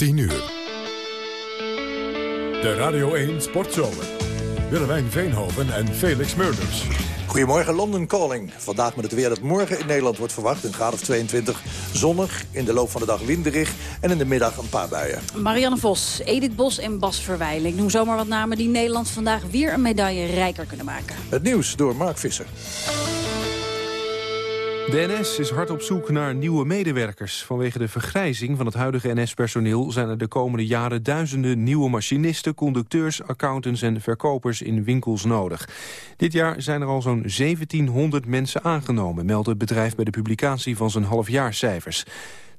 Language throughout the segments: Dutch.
10 uur. De Radio 1 Sportzomer. Willemijn Veenhoven en Felix Murders. Goedemorgen, London Calling. Vandaag met het weer dat morgen in Nederland wordt verwacht. Een graad of 22. Zonnig, in de loop van de dag winderig en in de middag een paar buien. Marianne Vos, Edith Bos en Bas Verwijlen. Ik noem zomaar wat namen die Nederland vandaag weer een medaille rijker kunnen maken. Het nieuws door Mark Visser. De NS is hard op zoek naar nieuwe medewerkers. Vanwege de vergrijzing van het huidige NS-personeel... zijn er de komende jaren duizenden nieuwe machinisten... conducteurs, accountants en verkopers in winkels nodig. Dit jaar zijn er al zo'n 1700 mensen aangenomen... meldt het bedrijf bij de publicatie van zijn halfjaarcijfers.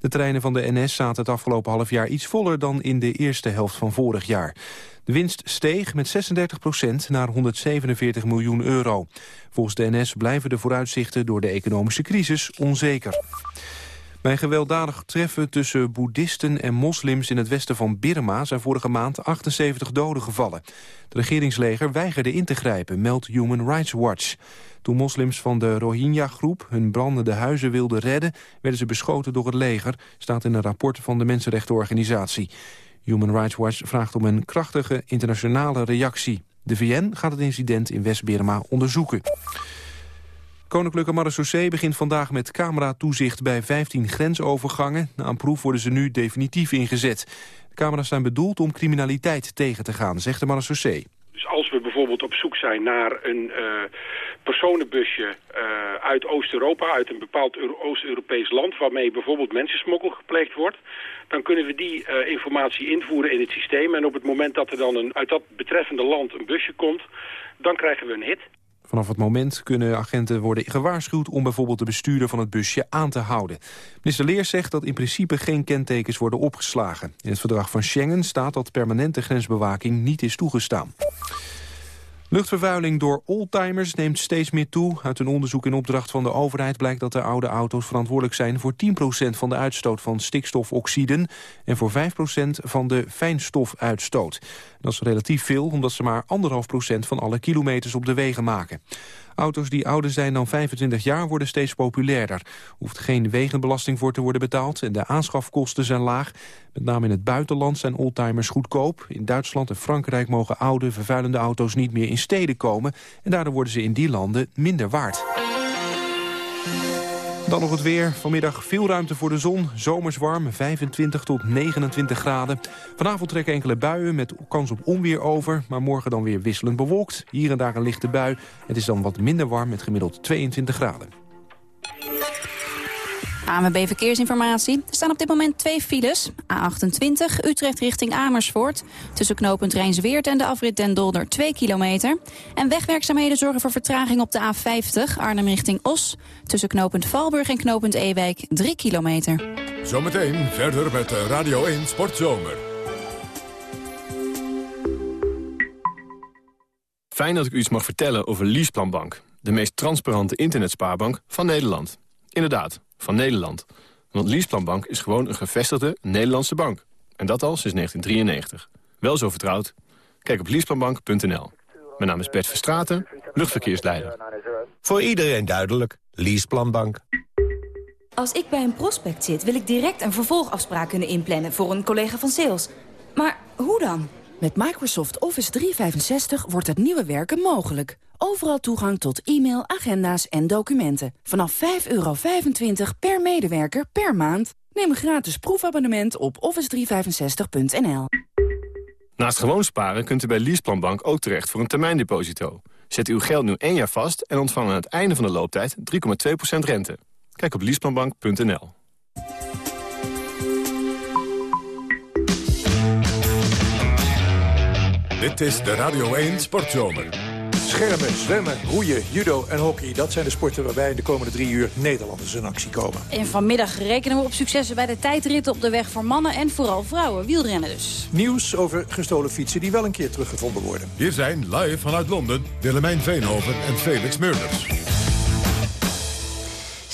De treinen van de NS zaten het afgelopen half jaar iets voller dan in de eerste helft van vorig jaar. De winst steeg met 36 procent naar 147 miljoen euro. Volgens de NS blijven de vooruitzichten door de economische crisis onzeker. Bij een gewelddadig treffen tussen boeddhisten en moslims in het westen van Birma zijn vorige maand 78 doden gevallen. Het regeringsleger weigerde in te grijpen, meldt Human Rights Watch. Toen moslims van de Rohingya-groep hun brandende huizen wilden redden... werden ze beschoten door het leger, staat in een rapport van de Mensenrechtenorganisatie. Human Rights Watch vraagt om een krachtige internationale reactie. De VN gaat het incident in West-Burma onderzoeken. Koninklijke Marechaussee begint vandaag met cameratoezicht bij 15 grensovergangen. Na een proef worden ze nu definitief ingezet. De camera's zijn bedoeld om criminaliteit tegen te gaan, zegt de marechaussee. Dus als we bijvoorbeeld op zoek zijn naar een uh, personenbusje uh, uit Oost-Europa, uit een bepaald Oost-Europees land, waarmee bijvoorbeeld mensensmokkel gepleegd wordt, dan kunnen we die uh, informatie invoeren in het systeem. En op het moment dat er dan een, uit dat betreffende land een busje komt, dan krijgen we een hit. Vanaf het moment kunnen agenten worden gewaarschuwd om bijvoorbeeld de bestuurder van het busje aan te houden. Minister Leers zegt dat in principe geen kentekens worden opgeslagen. In het verdrag van Schengen staat dat permanente grensbewaking niet is toegestaan. Luchtvervuiling door oldtimers neemt steeds meer toe. Uit een onderzoek in opdracht van de overheid blijkt dat de oude auto's verantwoordelijk zijn voor 10% van de uitstoot van stikstofoxiden en voor 5% van de fijnstofuitstoot. Dat is relatief veel, omdat ze maar 1,5% van alle kilometers op de wegen maken. Auto's die ouder zijn dan 25 jaar worden steeds populairder. Hoeft geen wegenbelasting voor te worden betaald en de aanschafkosten zijn laag. Met name in het buitenland zijn oldtimers goedkoop. In Duitsland en Frankrijk mogen oude, vervuilende auto's niet meer in steden komen. En daardoor worden ze in die landen minder waard. Dan nog het weer. Vanmiddag veel ruimte voor de zon. Zomers warm, 25 tot 29 graden. Vanavond trekken enkele buien met kans op onweer over. Maar morgen dan weer wisselend bewolkt. Hier en daar een lichte bui. Het is dan wat minder warm met gemiddeld 22 graden. AMB Verkeersinformatie. Er staan op dit moment twee files. A28 Utrecht richting Amersfoort. Tussen knooppunt Rijnsweert en de afrit Den Dolder 2 kilometer. En wegwerkzaamheden zorgen voor vertraging op de A50 Arnhem richting Os. Tussen knooppunt Valburg en knooppunt Ewijk 3 kilometer. Zometeen verder met Radio 1 Sportzomer. Fijn dat ik u iets mag vertellen over Leaseplanbank. De meest transparante internetspaarbank van Nederland. Inderdaad, van Nederland. Want Leaseplanbank is gewoon een gevestigde Nederlandse bank. En dat al sinds 1993. Wel zo vertrouwd? Kijk op leaseplanbank.nl. Mijn naam is Bert Verstraten, luchtverkeersleider. Voor iedereen duidelijk. Leaseplanbank. Als ik bij een prospect zit, wil ik direct een vervolgafspraak kunnen inplannen... voor een collega van sales. Maar hoe dan? Met Microsoft Office 365 wordt het nieuwe werken mogelijk. Overal toegang tot e-mail, agenda's en documenten. Vanaf 5,25 per medewerker per maand. Neem een gratis proefabonnement op office365.nl. Naast gewoon sparen kunt u bij Leaseplanbank ook terecht voor een termijndeposito. Zet uw geld nu één jaar vast en ontvang aan het einde van de looptijd 3,2% rente. Kijk op leaseplanbank.nl. Dit is de Radio 1 Sportzomer. Schermen, zwemmen, roeien, judo en hockey. Dat zijn de sporten waarbij in de komende drie uur Nederlanders in actie komen. En vanmiddag rekenen we op successen bij de tijdritten op de weg voor mannen en vooral vrouwen. Wielrennen dus. Nieuws over gestolen fietsen die wel een keer teruggevonden worden. Hier zijn live vanuit Londen Willemijn Veenhoven en Felix Meurders.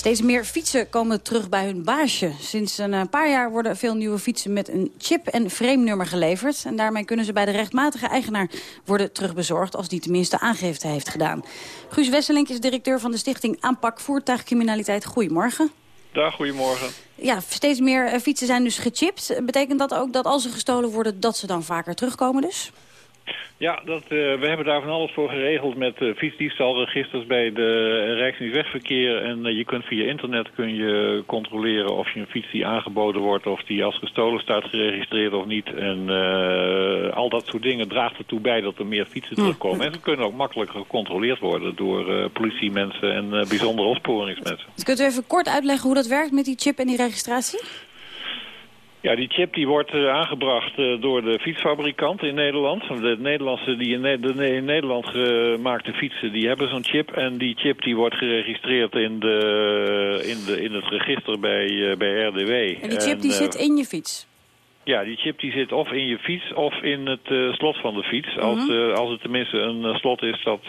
Steeds meer fietsen komen terug bij hun baasje. Sinds een eh, paar jaar worden veel nieuwe fietsen met een chip- en frame-nummer geleverd. En daarmee kunnen ze bij de rechtmatige eigenaar worden terugbezorgd... als die tenminste aangifte heeft gedaan. Guus Wesselink is directeur van de stichting Aanpak Voertuigcriminaliteit. Goedemorgen. Dag, goedemorgen. Ja, steeds meer fietsen zijn dus gechipt. Betekent dat ook dat als ze gestolen worden, dat ze dan vaker terugkomen dus? Ja, dat, uh, we hebben daar van alles voor geregeld met uh, fietsdiefstalregisters bij de Rijksdienst Wegverkeer. En uh, je kunt via internet kun je controleren of je een fiets die aangeboden wordt, of die als gestolen staat geregistreerd of niet. En al dat soort dingen draagt ertoe bij dat er meer fietsen hm. terugkomen. En ze kunnen ook makkelijk gecontroleerd worden door politiemensen en bijzondere opsporingsmensen. Dus kunt u even kort uitleggen hoe dat werkt met die chip en die registratie? Ja, die chip die wordt uh, aangebracht uh, door de fietsfabrikant in Nederland. De Nederlandse die in, ne de in Nederland gemaakte fietsen, die hebben zo'n chip. En die chip die wordt geregistreerd in, de, in, de, in het register bij, uh, bij RDW. En die chip en, die zit in je fiets? Ja, die chip die zit of in je fiets of in het slot van de fiets. Mm -hmm. als, als het tenminste een slot is dat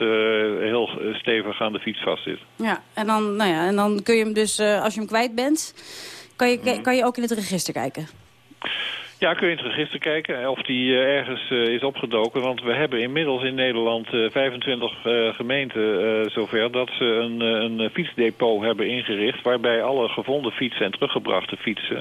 heel stevig aan de fiets vast zit. Ja, en dan, nou ja, en dan kun je hem dus, als je hem kwijt bent... Kan je, mm. kan je ook in het register kijken? Ja, kun je in het register kijken of die uh, ergens uh, is opgedoken. Want we hebben inmiddels in Nederland uh, 25 gemeenten zover... dat ze een, een fietsdepot hebben ingericht... waarbij alle gevonden fietsen en teruggebrachte fietsen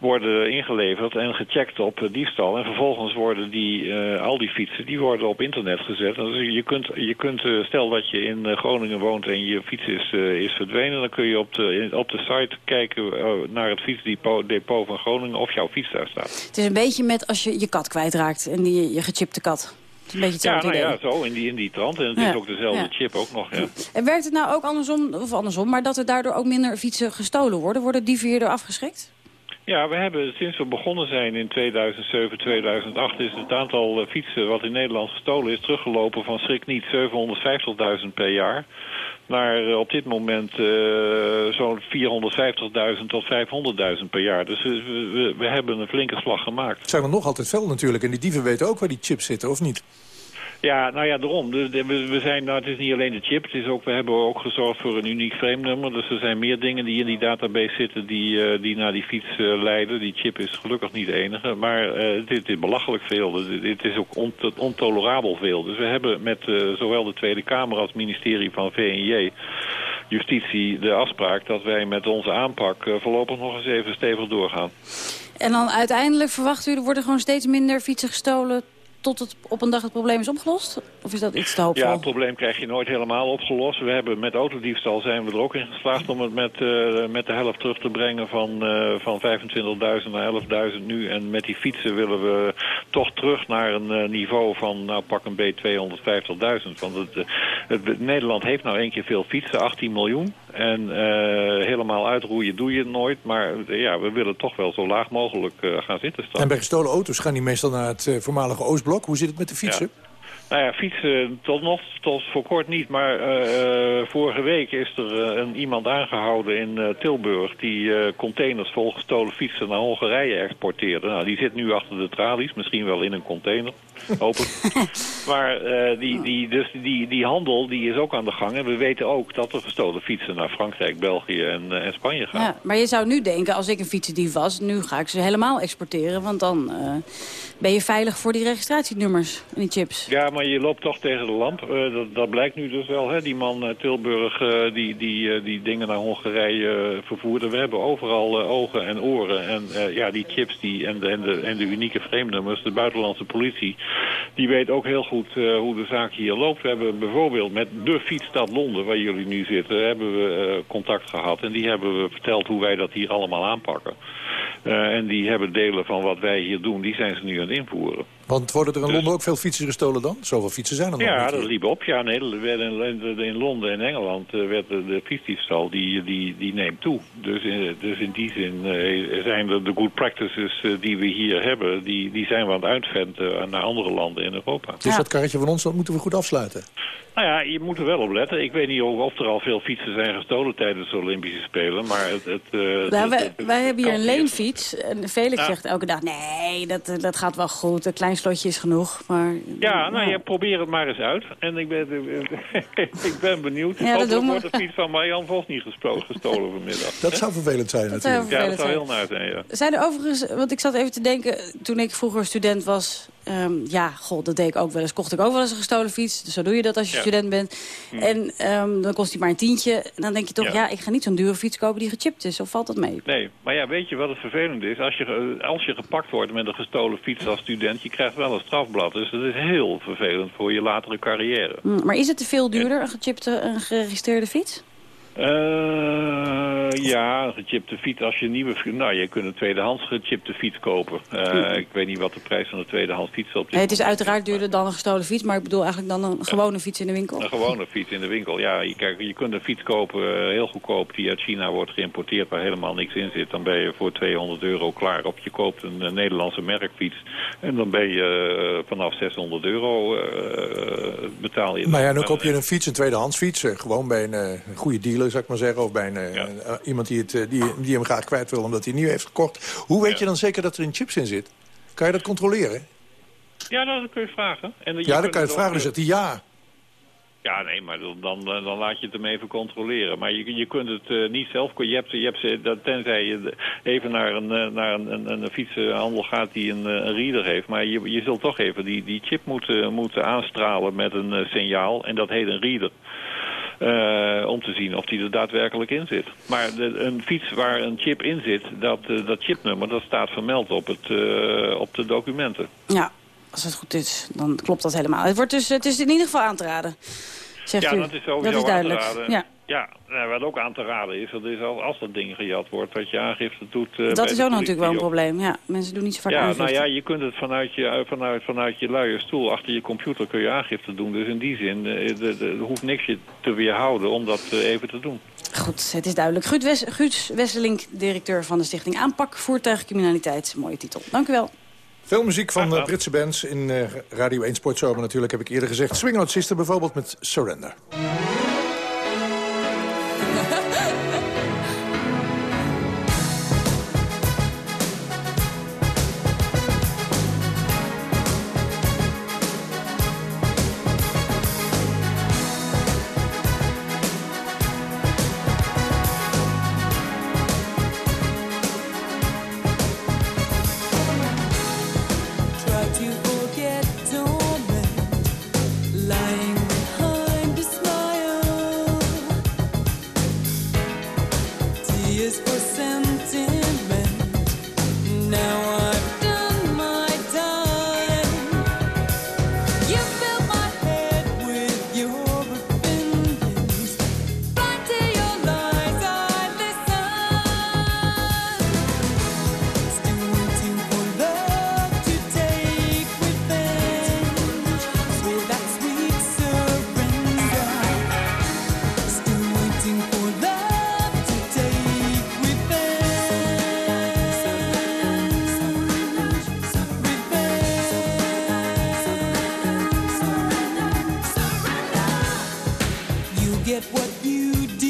worden ingeleverd... en gecheckt op diefstal. En vervolgens worden die, al die fietsen die worden op internet gezet. Dus je kunt, je kunt stel dat je in Groningen woont en je fiets is, is verdwenen... dan kun je op de, op de site kijken naar het fietsdepot depot van Groningen... of jouw fiets daar staat. Het is een beetje met als je je kat kwijtraakt en die, je gechipte kat. Een beetje ja, nou ja, zo in die, in die trant. En het is ook dezelfde chip ook nog. Ja. En werkt het nou ook andersom, of andersom, maar dat er daardoor ook minder fietsen gestolen worden? Worden die hierdoor afgeschrikt? Ja, we hebben sinds we begonnen zijn in 2007, 2008... is het aantal fietsen wat in Nederland gestolen is teruggelopen van schrik niet 750.000 per jaar naar eh, op dit moment uh, zo'n 450.000 tot 500.000 per jaar. Dus we, we, hebben een flinke slag gemaakt. Zijn er nog altijd veel natuurlijk. En die dieven weten ook waar die chips zitten, of niet? Ja, nou ja, daarom. we, zijn, nou, het is niet alleen de chip. Het is ook, we hebben ook gezorgd voor een uniek frame-nummer. Dus er zijn meer dingen die in die database zitten die, uh, die naar die fiets uh, leiden. Die chip is gelukkig niet de enige. Maar uh, dit is belachelijk veel. Dit is ook on ontolerabel veel. Dus we hebben met zowel de Tweede Kamer als het ministerie van VNJ... Justitie de afspraak dat wij met onze aanpak voorlopig nog eens even stevig doorgaan. En dan uiteindelijk verwacht u, er worden gewoon steeds minder fietsen gestolen tot het op een dag het probleem is opgelost? Of is dat iets te hoopvol? Ja, het probleem krijg je nooit helemaal opgelost. We hebben met autodiefstal zijn we er ook in geslaagd om het met, uh, met de helft terug te brengen van, uh, van 25.000 naar 11.000 nu. En met die fietsen willen we toch terug naar een uh, niveau van nou pak een B 250.000. Want het, het, Nederland heeft nou één keer veel fietsen, 18 miljoen. En helemaal uitroeien doe je nooit. Maar ja, we willen toch wel zo laag mogelijk gaan zitten staan. En bij gestolen auto's gaan die meestal naar het voormalige Oostblok hoe zit het met de fietsen? Nou ja, fietsen tot nog tot voor kort niet. Maar uh, vorige week is er uh, een, iemand aangehouden in uh, Tilburg... die containers vol gestolen fietsen naar Hongarije exporteerde. Nou, die zit nu achter de tralies, misschien wel in een container. Hoop maar die, die, dus die, die handel die is ook aan de gang. En we weten ook dat er gestolen fietsen naar Frankrijk, België en, en Spanje gaan. Ja, maar je zou nu denken, als ik een fietsendief was... nu ga ik ze helemaal exporteren. Want dan ben je veilig voor die registratienummers en die chips. Ja, maar je loopt toch tegen de lamp. Uh, dat, dat, blijkt nu dus wel. Hè? Die man uh, Tilburg uh, die, die, die dingen naar Hongarije vervoerde. We hebben overal ogen en oren. En ja, die chips die, en, de, en, de, en de unieke vreemdnummers, de buitenlandse politie... die weet ook heel goed hoe de zaak hier loopt. We hebben bijvoorbeeld met de fietsstad Londen, waar jullie nu zitten... hebben we contact gehad. En die hebben we verteld hoe wij dat hier allemaal aanpakken. en die hebben delen van wat wij hier doen, die zijn ze nu aan het invoeren. Want worden er in dus- Londen ook veel fietsen gestolen dan? Zoveel fietsen zijn er nog Ja, dat liep op. Ja, nee, in, in Londen en Engeland uh, werd de, de fietsdiefstal die, die, die neemt toe. Dus in, dus in die zin uh, zijn er de good practices uh, die we hier hebben... die, die zijn we aan het uitventen naar andere landen in Europa. Dus dat karretje van ons dat moeten we goed afsluiten? Nou ja, je moet er wel op letten. Ik weet niet of er al veel fietsen zijn gestolen tijdens de Olympische Spelen, maar het... het, nou, wij, wij hebben hier een leenfiets en Felix zegt elke dag... nee, dat, dat gaat wel goed, een klein slotje is genoeg. Maar, ja, nou, je probeer het maar eens uit. En ik ben, ik ben benieuwd. Ja, of er wordt de fiets van Marjan Vos niet gestolen vanmiddag. Dat zou vervelend zijn natuurlijk. ja, dat zou heel naar zijn, ja. Zijn er overigens, want ik zat even te denken... toen ik vroeger student was Ehm, ja, god, dat deed ik ook wel eens. Kocht ik ook wel eens een gestolen fiets. Dus zo doe je dat als je student bent. Hm. En ehm, dan kost die maar een tientje. En dan denk je toch, ja. ik ga niet zo'n dure fiets kopen die gechipt is. Of valt dat mee? Nee, maar ja, weet je wat het vervelend is? Als je, als je gepakt wordt met een gestolen fiets als student... je krijgt wel een strafblad. Dus dat is heel vervelend voor je latere carrière. Hm, maar is het te veel duurder, een gechipte, een geregistreerde fiets? Uh, ja, een gechipte fiets. Als je een nieuwe... Nou, je kunt een tweedehands gechipte fiets kopen. Uh, ik weet niet wat de prijs van een tweedehands fiets op Het is uiteraard duurder dan een gestolen fiets, maar ik bedoel eigenlijk dan een gewone fiets in de winkel. Een gewone fiets in de winkel, ja. Je, kijk, je kunt een fiets kopen, uh, heel goedkoop, die uit China wordt geïmporteerd, waar helemaal niks in zit. Dan ben je voor 200 euro klaar. Of je koopt een, Nederlandse merkfiets en dan ben je vanaf 600 euro betaal je. Nou ja, dan koop je een fiets, een tweedehands fiets, gewoon bij een goede dealer zou ik maar zeggen. Of bij een, eh, eh, iemand die, het, eh, die, die hem graag kwijt wil omdat hij nieuw heeft gekocht. Hoe weet je dan zeker dat er een chips in zit? Kan je dat controleren? Ja, nou, dat kun je vragen. En ja, dan kan je het vragen. Dan zegt hij ja. Ja, nee, maar dan, dan laat je het hem even controleren. Maar je, je kunt het niet zelf... Je hebt, je hebt, dat, tenzij je even naar een, naar een, een, een fietsenhandel gaat die een, een reader heeft. Maar je, je zult toch even die, die chip moeten, moeten aanstralen met een signaal. En dat heet een reader. Uh, om te zien of die er daadwerkelijk in zit. Maar de, een fiets waar een chip in zit, dat, uh, dat chipnummer, dat staat vermeld op, het, uh, op de documenten. Ja, als het goed is, dan klopt dat helemaal. Het, wordt dus, het is in ieder geval aan te raden. Zegt ja, u. dat is sowieso dat is duidelijk. Ja. Ja, nou, wat ook aan te raden is, dat is als, als dat ding gejat wordt, dat je aangifte doet... Uh, dat is ook natuurlijk wel een probleem, ja. Mensen doen niet zo vaak ja, aangifte. Nou ja, je kunt het vanuit je, eh, vanuit, vanuit je luie stoel, achter je computer kun je aangifte doen. Dus in die zin uh, er hoeft niks je te weerhouden om dat uh, even te doen. Goed, het is duidelijk. Guut, Wes, Wesselink, directeur van de stichting Aanpak Voertuigcriminaliteit. Mooie titel. Dank u wel. Veel muziek van Britse bands in uh, Radio 1 Sportzomer natuurlijk, heb ik eerder gezegd. Swing Out Sister bijvoorbeeld met Surrender. You get what you do.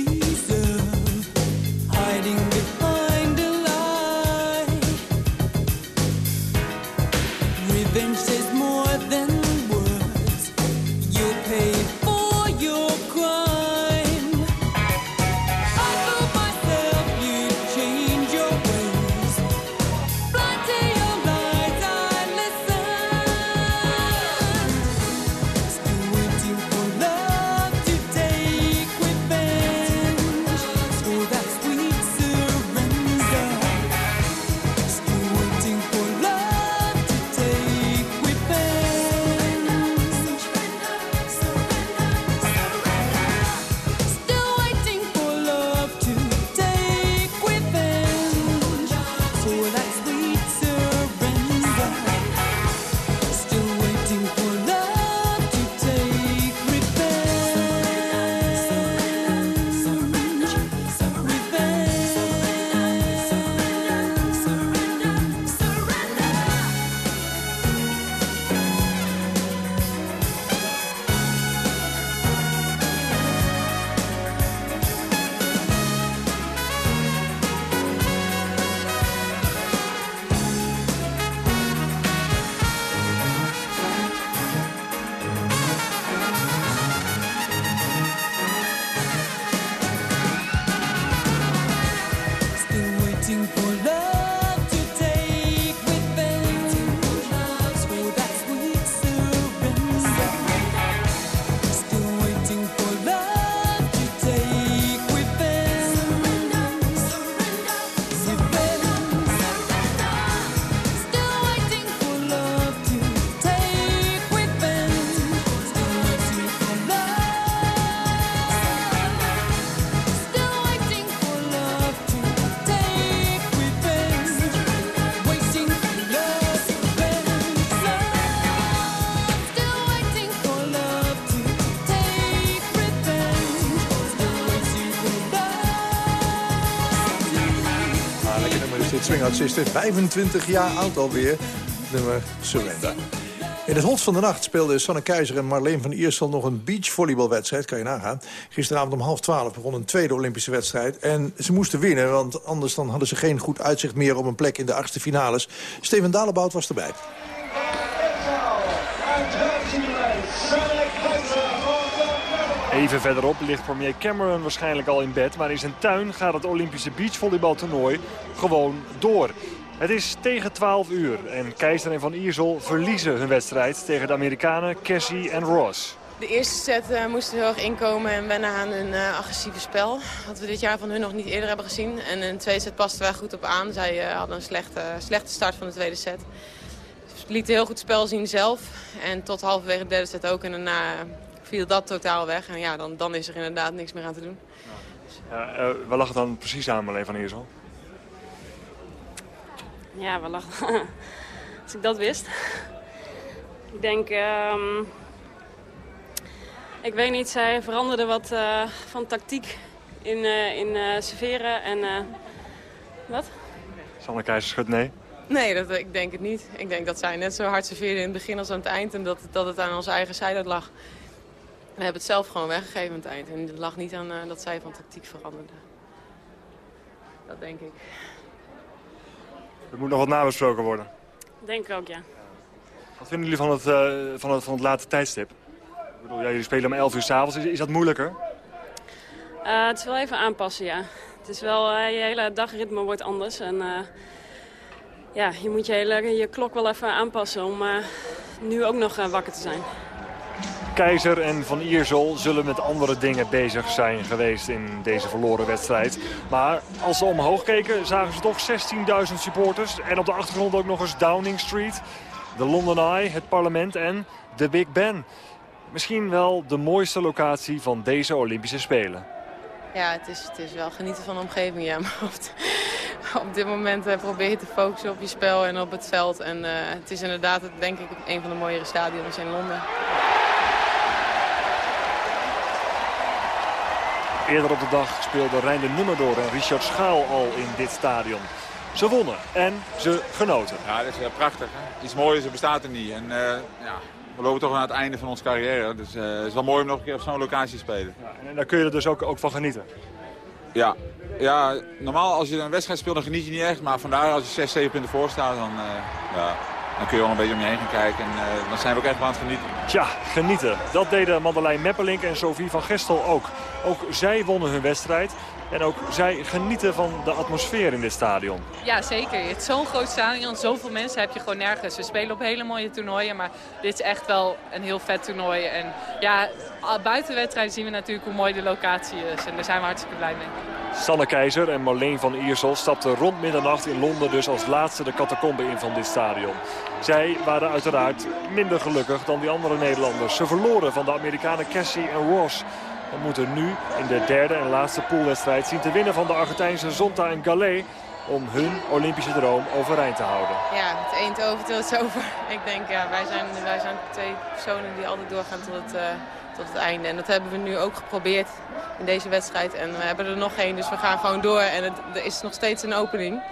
Swingartiste, 25 jaar oud alweer. Nummer Surrender. In het hot van de nacht speelden Sanne Keizer en Marleen van Iersel nog een beachvolleybalwedstrijd, kan je nagaan. Gisteravond om half twaalf begon een tweede Olympische wedstrijd. En ze moesten winnen, want anders dan hadden ze geen goed uitzicht meer op een plek in de achtste finales. Steven Dalebout was erbij. Even verderop ligt premier Cameron waarschijnlijk al in bed. Maar in zijn tuin gaat het Olympische beachvolleybaltoernooi gewoon door. Het is tegen 12 uur en Keizer en Van Iersel verliezen hun wedstrijd tegen de Amerikanen Cassie en Ross. De eerste set uh, moesten heel erg inkomen en wennen aan hun uh, agressieve spel. Wat we dit jaar van hun nog niet eerder hebben gezien. En in de tweede set pasten wij goed op aan. Zij uh, hadden een slechte, slechte start van de tweede set. Ze lieten heel goed spel zien zelf. En tot halverwege de derde set ook. En daarna viel dat totaal weg. En ja, dan, dan is er inderdaad niks meer aan te doen. Ja, waar lag het dan precies aan, Marleen van Iersel? Ja, waar lag Als ik dat wist. Ik denk... Um... Ik weet niet, zij veranderde wat uh, van tactiek in, uh, in uh, serveren en... wat? Sanne Keizer schudt nee? Nee, dat, ik denk het niet. Ik denk dat zij net zo hard serveerde in het begin als aan het eind... en dat, dat het aan onze eigen zijde lag. We hebben het zelf gewoon weggegeven aan het eind. En het lag niet aan dat zij van tactiek veranderde. Dat denk ik. Er moet nog wat nabesproken worden. Denk ik ook, ja. Wat vinden jullie van het, uh, van het, van het late tijdstip? Ik bedoel, ja, jullie spelen om 11 uur s'avonds. Is, is dat moeilijker? Uh, het is wel even aanpassen, ja. Het is wel, uh, je hele dagritme wordt anders. En ja, je moet je, hele, je klok wel even aanpassen om nu ook nog wakker te zijn. Keizer en Van Iersel zullen met andere dingen bezig zijn geweest in deze verloren wedstrijd. Maar als ze omhoog keken zagen ze toch 16.000 supporters. En op de achtergrond ook nog eens Downing Street, de London Eye, het parlement en de Big Ben. Misschien wel de mooiste locatie van deze Olympische Spelen. Ja, het is, het is wel genieten van de omgeving, ja. Maar op, dit moment uh, probeer je te focussen op je spel en op het veld. En uh, het is inderdaad, denk ik, een van de mooiere stadions in Londen. Eerder op de dag speelden Rijn de Nummerdoor en Richard Schaal al in dit stadion. Ze wonnen en ze genoten. Ja, dat is uh, prachtig. Hè? Iets moois bestaat er niet. En, uh, ja, we lopen toch aan het einde van onze carrière. Dus uh, het is wel mooi om nog een keer op zo'n locatie te spelen. Ja, en daar kun je er dus ook, ook van genieten? Ja. ja, normaal als je een wedstrijd speelt dan geniet je niet echt. Maar vandaar als je 6, 7 punten voor staat, dan, ja, dan kun je wel een beetje om je heen gaan kijken. En uh, dan zijn we ook echt aan het genieten. Tja, genieten. Dat deden Madeleine Meppelink en Sophie van Gestel ook. Ook zij wonnen hun wedstrijd. En ook zij genieten van de atmosfeer in dit stadion. Ja, zeker. Het is zo'n groot stadion. Zoveel mensen heb je gewoon nergens. We spelen op hele mooie toernooien. Maar dit is echt wel een heel vet toernooi. En ja, buiten wedstrijden zien we natuurlijk hoe mooi de locatie is. En daar zijn we hartstikke blij mee. Sanne Keizer en Marleen van Iersel stapten rond middernacht in Londen dus als laatste de catacombe in van dit stadion. Zij waren uiteraard minder gelukkig dan die andere Nederlanders. Ze verloren van de Amerikanen Cassie en Ross. En moeten nu in de derde en laatste poolwedstrijd zien te winnen van de Argentijnse Zonta en Gallet om hun Olympische droom overeind te houden. Ja, het eend over tot het over. Ik denk, ja, wij zijn, wij zijn twee personen die altijd doorgaan tot het, uh, tot het einde. En dat hebben we nu ook geprobeerd in deze wedstrijd. En we hebben er nog één, dus we gaan gewoon door. En het, er is nog steeds een opening.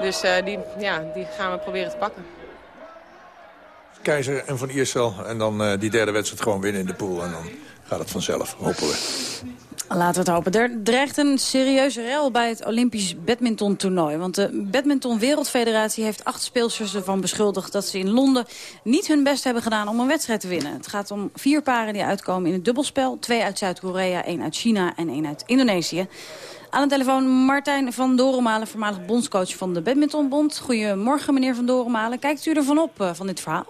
Dus uh, die, ja, die gaan we proberen te pakken. Keizer en Van Iersel. En dan uh, die derde wedstrijd gewoon winnen in de pool. En dan gaat het vanzelf, hopen we. Laten we het hopen. Er dreigt een serieuze rel bij het Olympisch badmintontoernooi. Want de Badminton Wereldfederatie heeft acht speelsters ervan beschuldigd... dat ze in Londen niet hun best hebben gedaan om een wedstrijd te winnen. Het gaat om vier paren die uitkomen in het dubbelspel. Twee uit Zuid-Korea, één uit China en één uit Indonesië. Aan de telefoon Martijn van Dorenmalen, voormalig bondscoach van de Badmintonbond. Goedemorgen, meneer van Dorenmalen. Kijkt u ervan op, uh, van dit verhaal?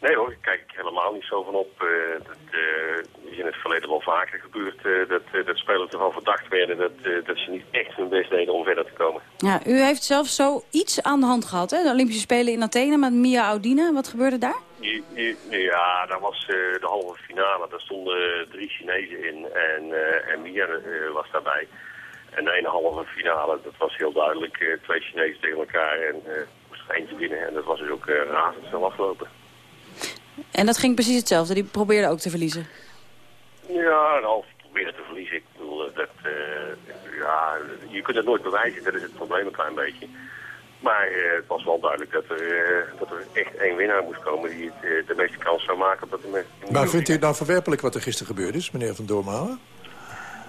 Nee hoor, ik kijk helemaal niet zo van op. Uh, dat uh, is in het verleden wel vaker gebeurd uh, dat, dat spelers ervan verdacht werden dat, dat ze niet echt hun best deden om verder te komen. Ja, u heeft zelf zoiets aan de hand gehad, hè? De Olympische Spelen in Athene met Mia Audina. Wat gebeurde daar? Ja, dat was de halve finale. Daar stonden drie Chinezen in en, en Mia was daarbij. En de ene halve finale, dat was heel duidelijk. twee Chinezen tegen elkaar en moest er eentje winnen. En dat was dus ook razendsnel afgelopen. En dat ging precies hetzelfde? Die probeerde ook te verliezen? Ja, nou, probeerde te verliezen. Ik bedoel, dat, uh, ja, je kunt het nooit bewijzen, dat is het probleem een klein beetje. Maar eh, het was wel duidelijk dat er, eh, dat er echt één winnaar moest komen die het, eh, de meeste kans zou maken op dat er. Maar vindt u het nou verwerpelijk wat er gisteren gebeurd is, meneer Van Doormalen?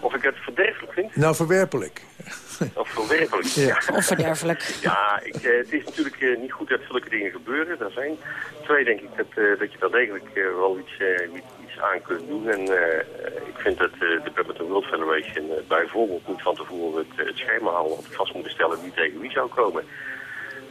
Of ik het verderfelijk vind? Nou, verwerpelijk. Of verwerpelijk? Ja. Of verderfelijk. Ja, ik, eh, het is natuurlijk eh, niet goed dat zulke dingen gebeuren. Dat is één. Twee, denk ik dat, eh, dat je daar degelijk wel iets, iets- aan kunt doen. En eh, ik vind dat eh, de Badminton World Federation bijvoorbeeld niet van tevoren het, het schema al had vast moeten stellen wie tegen wie zou komen.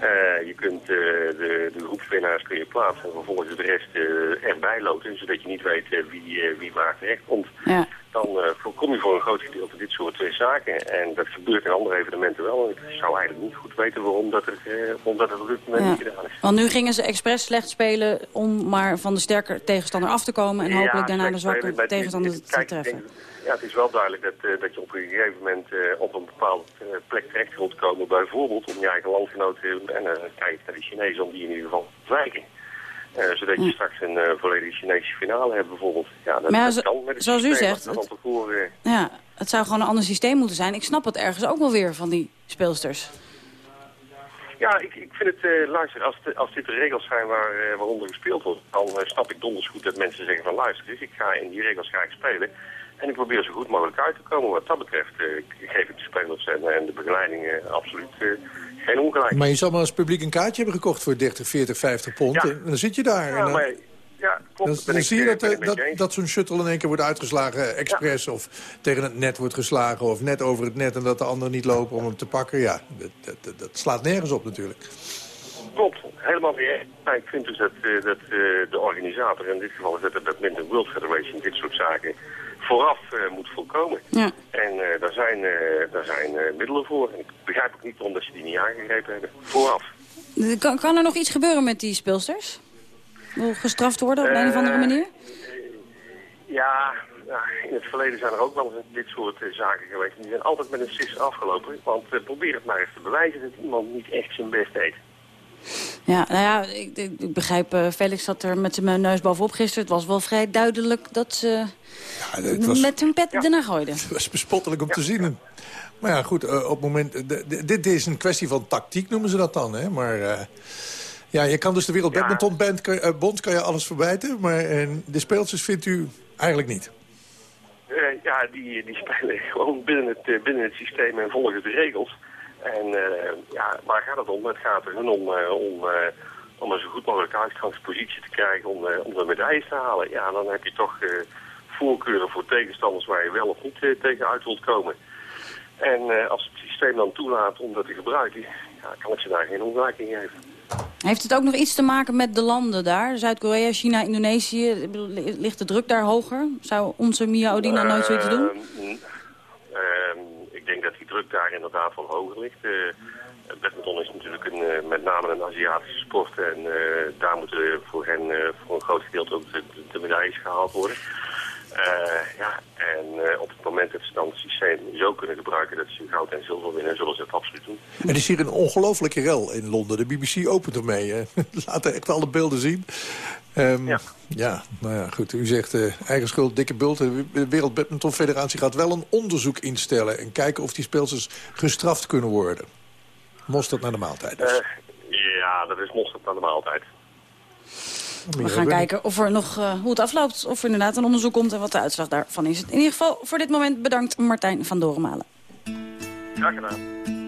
Eh, je kunt eh, de, de groepswinnaars kun je plaatsen en vervolgens de rest eh, erbij loten, zodat je niet weet wie, wie waar terecht komt. Ja. Dan voorkom je voor een groot gedeelte dit soort zaken. En dat gebeurt in andere evenementen wel. En ik zou eigenlijk niet goed weten waarom dat, er, omdat het op dit moment Ja. niet gedaan is. Want nu gingen ze expres slecht spelen om maar van de sterke tegenstander af te komen... en hopelijk daarna de zwakke tegenstander te treffen. denk- ja, het is wel duidelijk dat, eh, dat je op een gegeven moment eh, op een bepaalde eh, plek terecht wilt komen. Bijvoorbeeld om je eigen landgenoten, en dan kijk je naar de Chinezen, om die in ieder geval te wijken. Zodat je Hm. straks een eh, volledige Chinese finale hebt bijvoorbeeld. Ja, dat, Maar ja, dat zo- kan met het zoals u zegt, tevoren, eh, Ja, het zou gewoon een ander systeem moeten zijn. Ik snap het ergens ook wel weer van die speelsters. Ja, ik, ik vind het, luister, als, de- als dit de regels zijn waar, waaronder gespeeld wordt, dan snap ik donders goed dat mensen zeggen van luister eens, ik ga in die regels ga ik spelen. En ik probeer zo goed mogelijk uit te komen. Wat dat betreft eh, geef ik de spelers en, en de begeleiding absoluut eh, geen ongelijk. Maar je zal maar als publiek een kaartje hebben gekocht voor 30, 40, 50 pond. Ja. En dan zit je daar. Ja, en maar, ja klopt. dan, ik, zie je eh, dat, ik dat, dat zo'n shuttle in één keer wordt uitgeslagen expres... of tegen het net wordt geslagen of net over het net... en dat de anderen niet lopen om hem te pakken. Ja, dat, dat, dat, slaat nergens op natuurlijk. Klopt, helemaal weer. Maar ik vind dus dat, dat de organisator, in dit geval is dat de Badminton World Federation, dit soort zaken vooraf eh, moet voorkomen. Ja. En eh, daar zijn, eh, daar zijn middelen voor. En ik begrijp ook niet waarom dat ze die niet aangegrepen hebben. Vooraf. Kan, kan er nog iets gebeuren met die speelsters? Wil gestraft worden op een of andere manier? Ja, ja, in het verleden zijn er ook wel eens dit soort zaken geweest. Die zijn altijd met een sis afgelopen. Want probeer het maar eens te bewijzen dat iemand niet echt zijn best deed. Ja, nou ja, ik, ik, ik begrijp, eh, Felix zat er met zijn neus bovenop gisteren. Het was wel vrij duidelijk dat ze het was- met hun pet ernaar gooiden. Het was bespottelijk om te zien. Maar ja, goed, eh, op het moment... dit is een kwestie van tactiek, noemen ze dat dan. Hè? Maar eh, ja, je kan dus de Wereld Badminton Band, kan, je- Bond kan je alles verwijten... maar de speelsters vindt u eigenlijk niet. Eh, ja, die, die spelen gewoon binnen het, binnen het systeem en volgen de regels. En eh, ja, waar gaat het om? Het gaat er hun om, eh, om, eh, om een zo goed mogelijk uitgangspositie te krijgen om, om de medailles te halen. Ja, dan heb je toch voorkeuren voor tegenstanders waar je wel of niet tegen uit wilt komen. En als het systeem dan toelaat om dat te gebruiken, ja, kan ik ze daar geen ongelijk in geven. Heeft het ook nog iets te maken met de landen daar? Zuid-Korea, China, Indonesië? Ligt de druk daar hoger? Zou onze Mia Odina nooit zoiets doen? Ehm, ehm, denk dat die druk daar inderdaad wel hoger ligt. Eh, badminton is natuurlijk een, eh, met name een Aziatische sport. En eh, daar moeten voor hen voor een groot gedeelte ook de medailles gehaald worden. Eh, ja, en eh, op het moment dat ze dan het systeem zo kunnen gebruiken dat ze goud en zilver winnen, zullen ze het absoluut doen. Er is hier een ongelofelijke rel in Londen. De BBC opent ermee. hè. Laten echt alle beelden zien. Ehm, ja. nou ja, goed. U zegt eh, eigen schuld, dikke bult. De Wereld Badminton Federatie gaat wel een onderzoek instellen... en kijken of die speelsters gestraft kunnen worden. Mosterd naar de maaltijd dus. Ja, dat is mosterd aan de maaltijd. We gaan kijken of er nog, eh, hoe het afloopt. Of er inderdaad een onderzoek komt en wat de uitslag daarvan is. In ieder geval voor dit moment bedankt Martijn van Dorenmalen. Graag gedaan.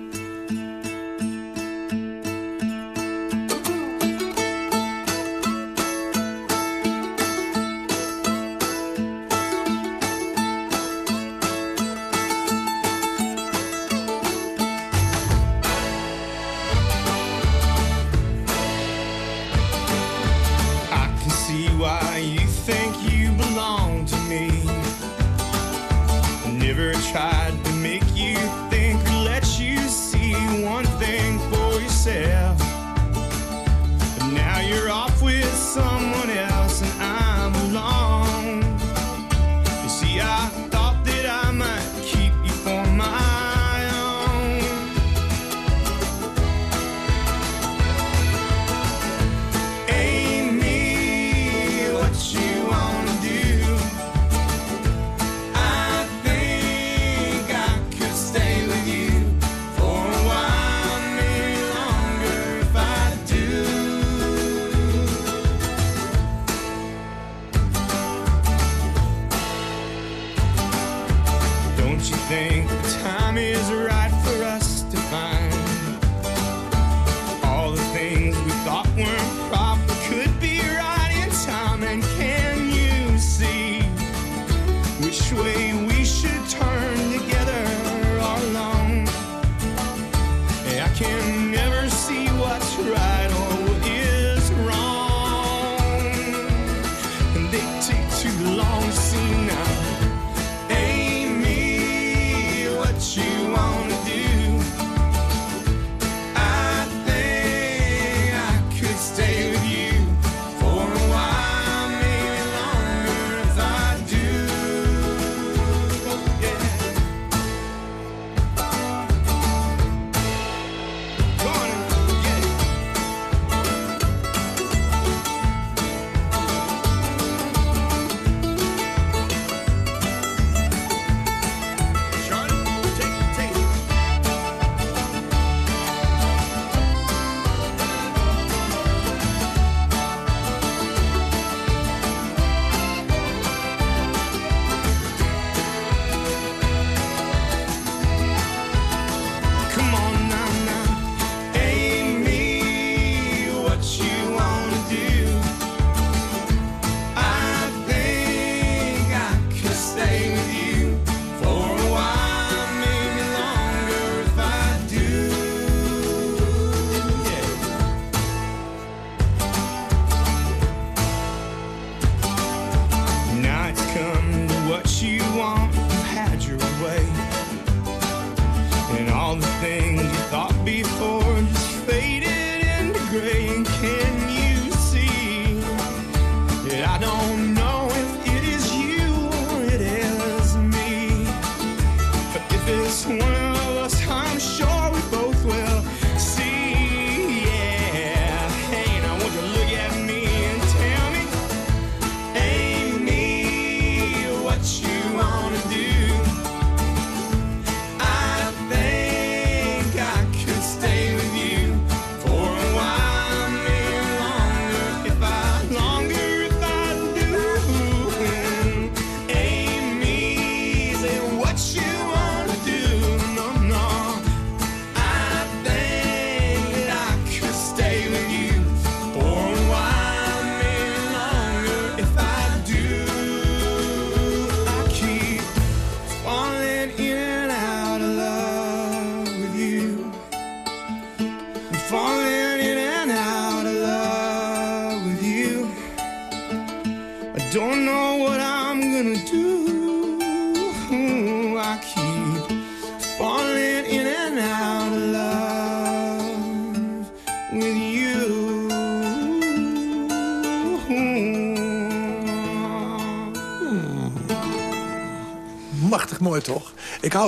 watch you.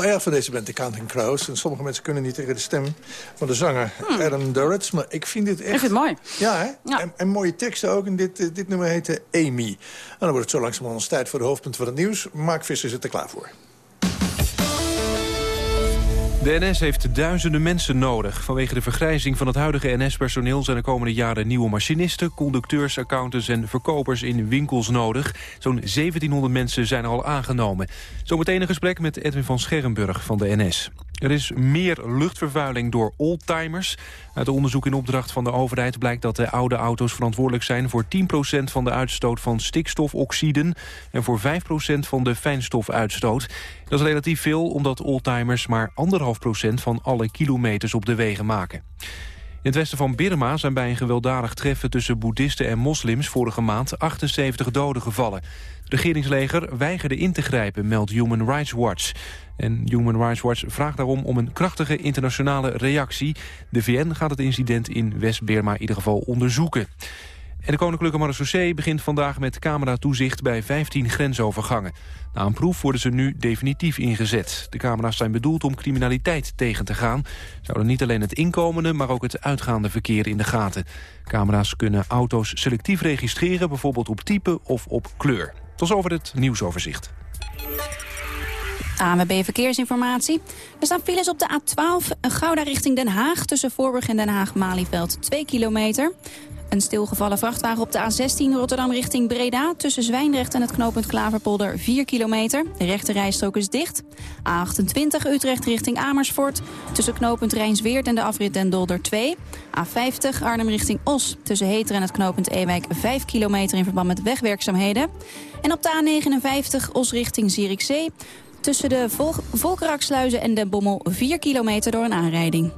Erg van deze band, de Counting Crows. En sommige mensen kunnen niet tegen de stem van de zanger Adam Duritz. Maar ik vind dit echt... Ik vind het mooi. Ja, hè? En, en mooie teksten ook. En dit, eh, dit nummer heette Amy. En dan wordt het zo langzamerhand tijd voor de hoofdpunten van het nieuws. Mark Visser zit er klaar voor. De NS heeft duizenden mensen nodig. Vanwege de vergrijzing van het huidige NS-personeel... zijn de komende jaren nieuwe machinisten, conducteurs, accountants en verkopers in winkels nodig. Zo'n 1700 mensen zijn al aangenomen. Zometeen een gesprek met Edwin van Scherrenburg van de NS. Er is meer luchtvervuiling door oldtimers. Uit onderzoek in opdracht van de overheid blijkt dat de oude auto's verantwoordelijk zijn voor 10% van de uitstoot van stikstofoxiden en voor 5% van de fijnstofuitstoot. Dat is relatief veel omdat oldtimers maar 1,5% van alle kilometers op de wegen maken. In het westen van Birma zijn bij een gewelddadig treffen tussen boeddhisten en moslims vorige maand 78 doden gevallen. Regeringsleger weigerde in te grijpen, meldt Human Rights Watch. En Human Rights Watch vraagt daarom om een krachtige internationale reactie. De VN gaat het incident in West-Birma in ieder geval onderzoeken. En de Koninklijke Marechaussee begint vandaag met cameratoezicht bij 15 grensovergangen. Na een proef worden ze nu definitief ingezet. De camera's zijn bedoeld om criminaliteit tegen te gaan. Zouden niet alleen het inkomende, maar ook het uitgaande verkeer in de gaten. Camera's kunnen auto's selectief registreren, bijvoorbeeld op type of op kleur. Tot over het nieuwsoverzicht. ANWB Verkeersinformatie. Er staan files op de A12, Gouda richting Den Haag... tussen Voorburg en Den Haag-Malieveld, 2 kilometer. Een stilgevallen vrachtwagen op de A16 Rotterdam richting Breda... tussen Zwijndrecht en het knooppunt Klaverpolder 4 kilometer. De rechte rijstrook is dicht. A28 Utrecht richting Amersfoort... tussen knooppunt Rijnsweert en de afrit Den Dolder 2. A50 Arnhem richting Os tussen Heter en het knooppunt Ewijk 5 kilometer... in verband met wegwerkzaamheden. En op de A59 Os richting Zierikzee... tussen de Vol Volkeraksluizen en de Bommel 4 kilometer door een aanrijding.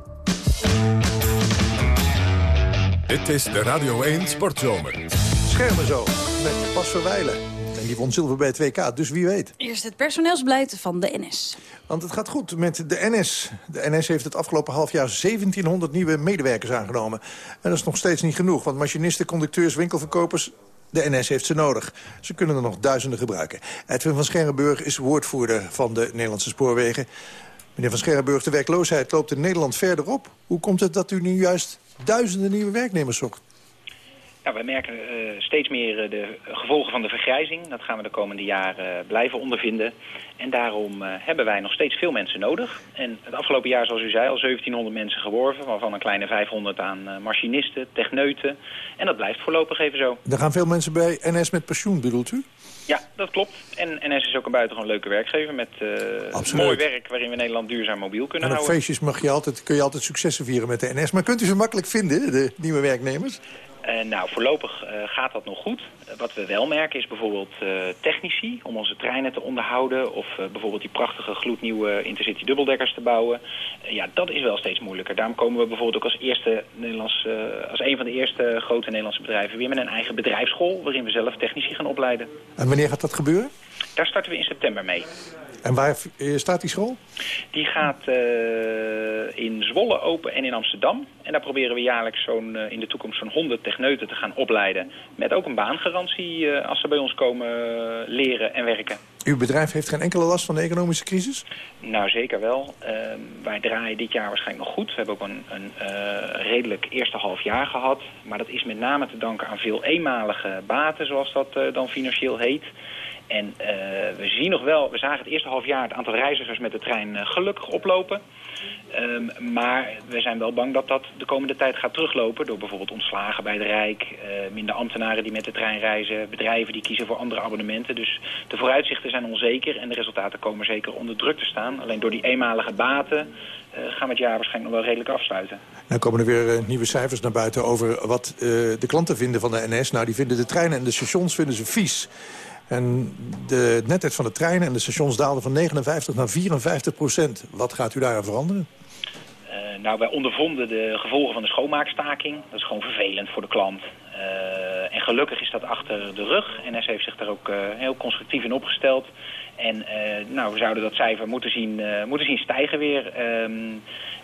Dit is de Radio 1 Sportzomer. Schermen zo, met Bas Verwijlen. En die won zilver bij het WK, dus wie weet. Eerst het personeelsbeleid van de NS. Want het gaat goed met de NS. De NS heeft het afgelopen half jaar 1700 nieuwe medewerkers aangenomen. En dat is nog steeds niet genoeg, want machinisten, conducteurs, winkelverkopers... De NS heeft ze nodig. Ze kunnen er nog duizenden gebruiken. Edwin van Scherrenburg is woordvoerder van de Nederlandse Spoorwegen. Meneer van Scherrenburg, de werkloosheid loopt in Nederland verder op. Hoe komt het dat u nu juist duizenden nieuwe werknemers zoekt? Ja, wij merken uh, steeds meer uh, de gevolgen van de vergrijzing. Dat gaan we de komende jaren uh, blijven ondervinden. En daarom hebben wij nog steeds veel mensen nodig. En het afgelopen jaar, zoals u zei, al 1700 mensen geworven... waarvan een kleine 500 aan machinisten, techneuten. En dat blijft voorlopig even zo. Er gaan veel mensen bij NS met pensioen, bedoelt u? Ja, dat klopt. En NS is ook een buitengewoon leuke werkgever... met mooi werk waarin we Nederland duurzaam mobiel kunnen en op houden. feestjes mag je altijd, kun je altijd successen vieren met de NS. Maar kunt u ze makkelijk vinden, de nieuwe werknemers? Uh, nou, voorlopig uh, gaat dat nog goed. Wat we wel merken is bijvoorbeeld technici om onze treinen te onderhouden... of bijvoorbeeld die prachtige gloednieuwe Intercity dubbeldekkers te bouwen. ja, dat is wel steeds moeilijker. Daarom komen we bijvoorbeeld ook als, eerste Nederlands, als een van de eerste grote Nederlandse bedrijven... weer met een eigen bedrijfsschool waarin we zelf technici gaan opleiden. En wanneer gaat dat gebeuren? Daar starten we in september mee. En waar staat die school? Die gaat uh, in Zwolle open en in Amsterdam. En daar proberen we jaarlijks zo'n uh, in de toekomst zo'n 100 techneuten te gaan opleiden. Met ook een baangarantie uh, als ze bij ons komen leren en werken. Uw bedrijf heeft geen enkele last van de economische crisis? Nou, zeker wel. wij draaien dit jaar waarschijnlijk nog goed. We hebben ook een, een redelijk eerste half jaar gehad. Maar dat is met name te danken aan veel eenmalige baten, zoals dat dan financieel heet. En uh, we zien nog wel, we zagen het eerste half jaar het aantal reizigers met de trein uh, gelukkig oplopen. Um, maar we zijn wel bang dat dat de komende tijd gaat teruglopen... door bijvoorbeeld ontslagen bij de Rijk, uh, minder ambtenaren die met de trein reizen... bedrijven die kiezen voor andere abonnementen. Dus de vooruitzichten zijn onzeker en de resultaten komen zeker onder druk te staan. Alleen door die eenmalige baten gaan we het jaar waarschijnlijk nog wel redelijk afsluiten. Nou komen er weer nieuwe cijfers naar buiten over wat de klanten vinden van de NS. Nou, die vinden de treinen en de stations vinden ze vies. En de netheid van de treinen en de stations daalden van 59 naar 54 procent. Wat gaat u daaraan veranderen? Uh, nou, wij ondervonden de gevolgen van de schoonmaakstaking. Dat is gewoon vervelend voor de klant. Uh, en gelukkig is dat achter de rug. NS heeft zich daar ook heel constructief in opgesteld. En nou, we zouden dat cijfer moeten zien, moeten zien stijgen weer. Ehm,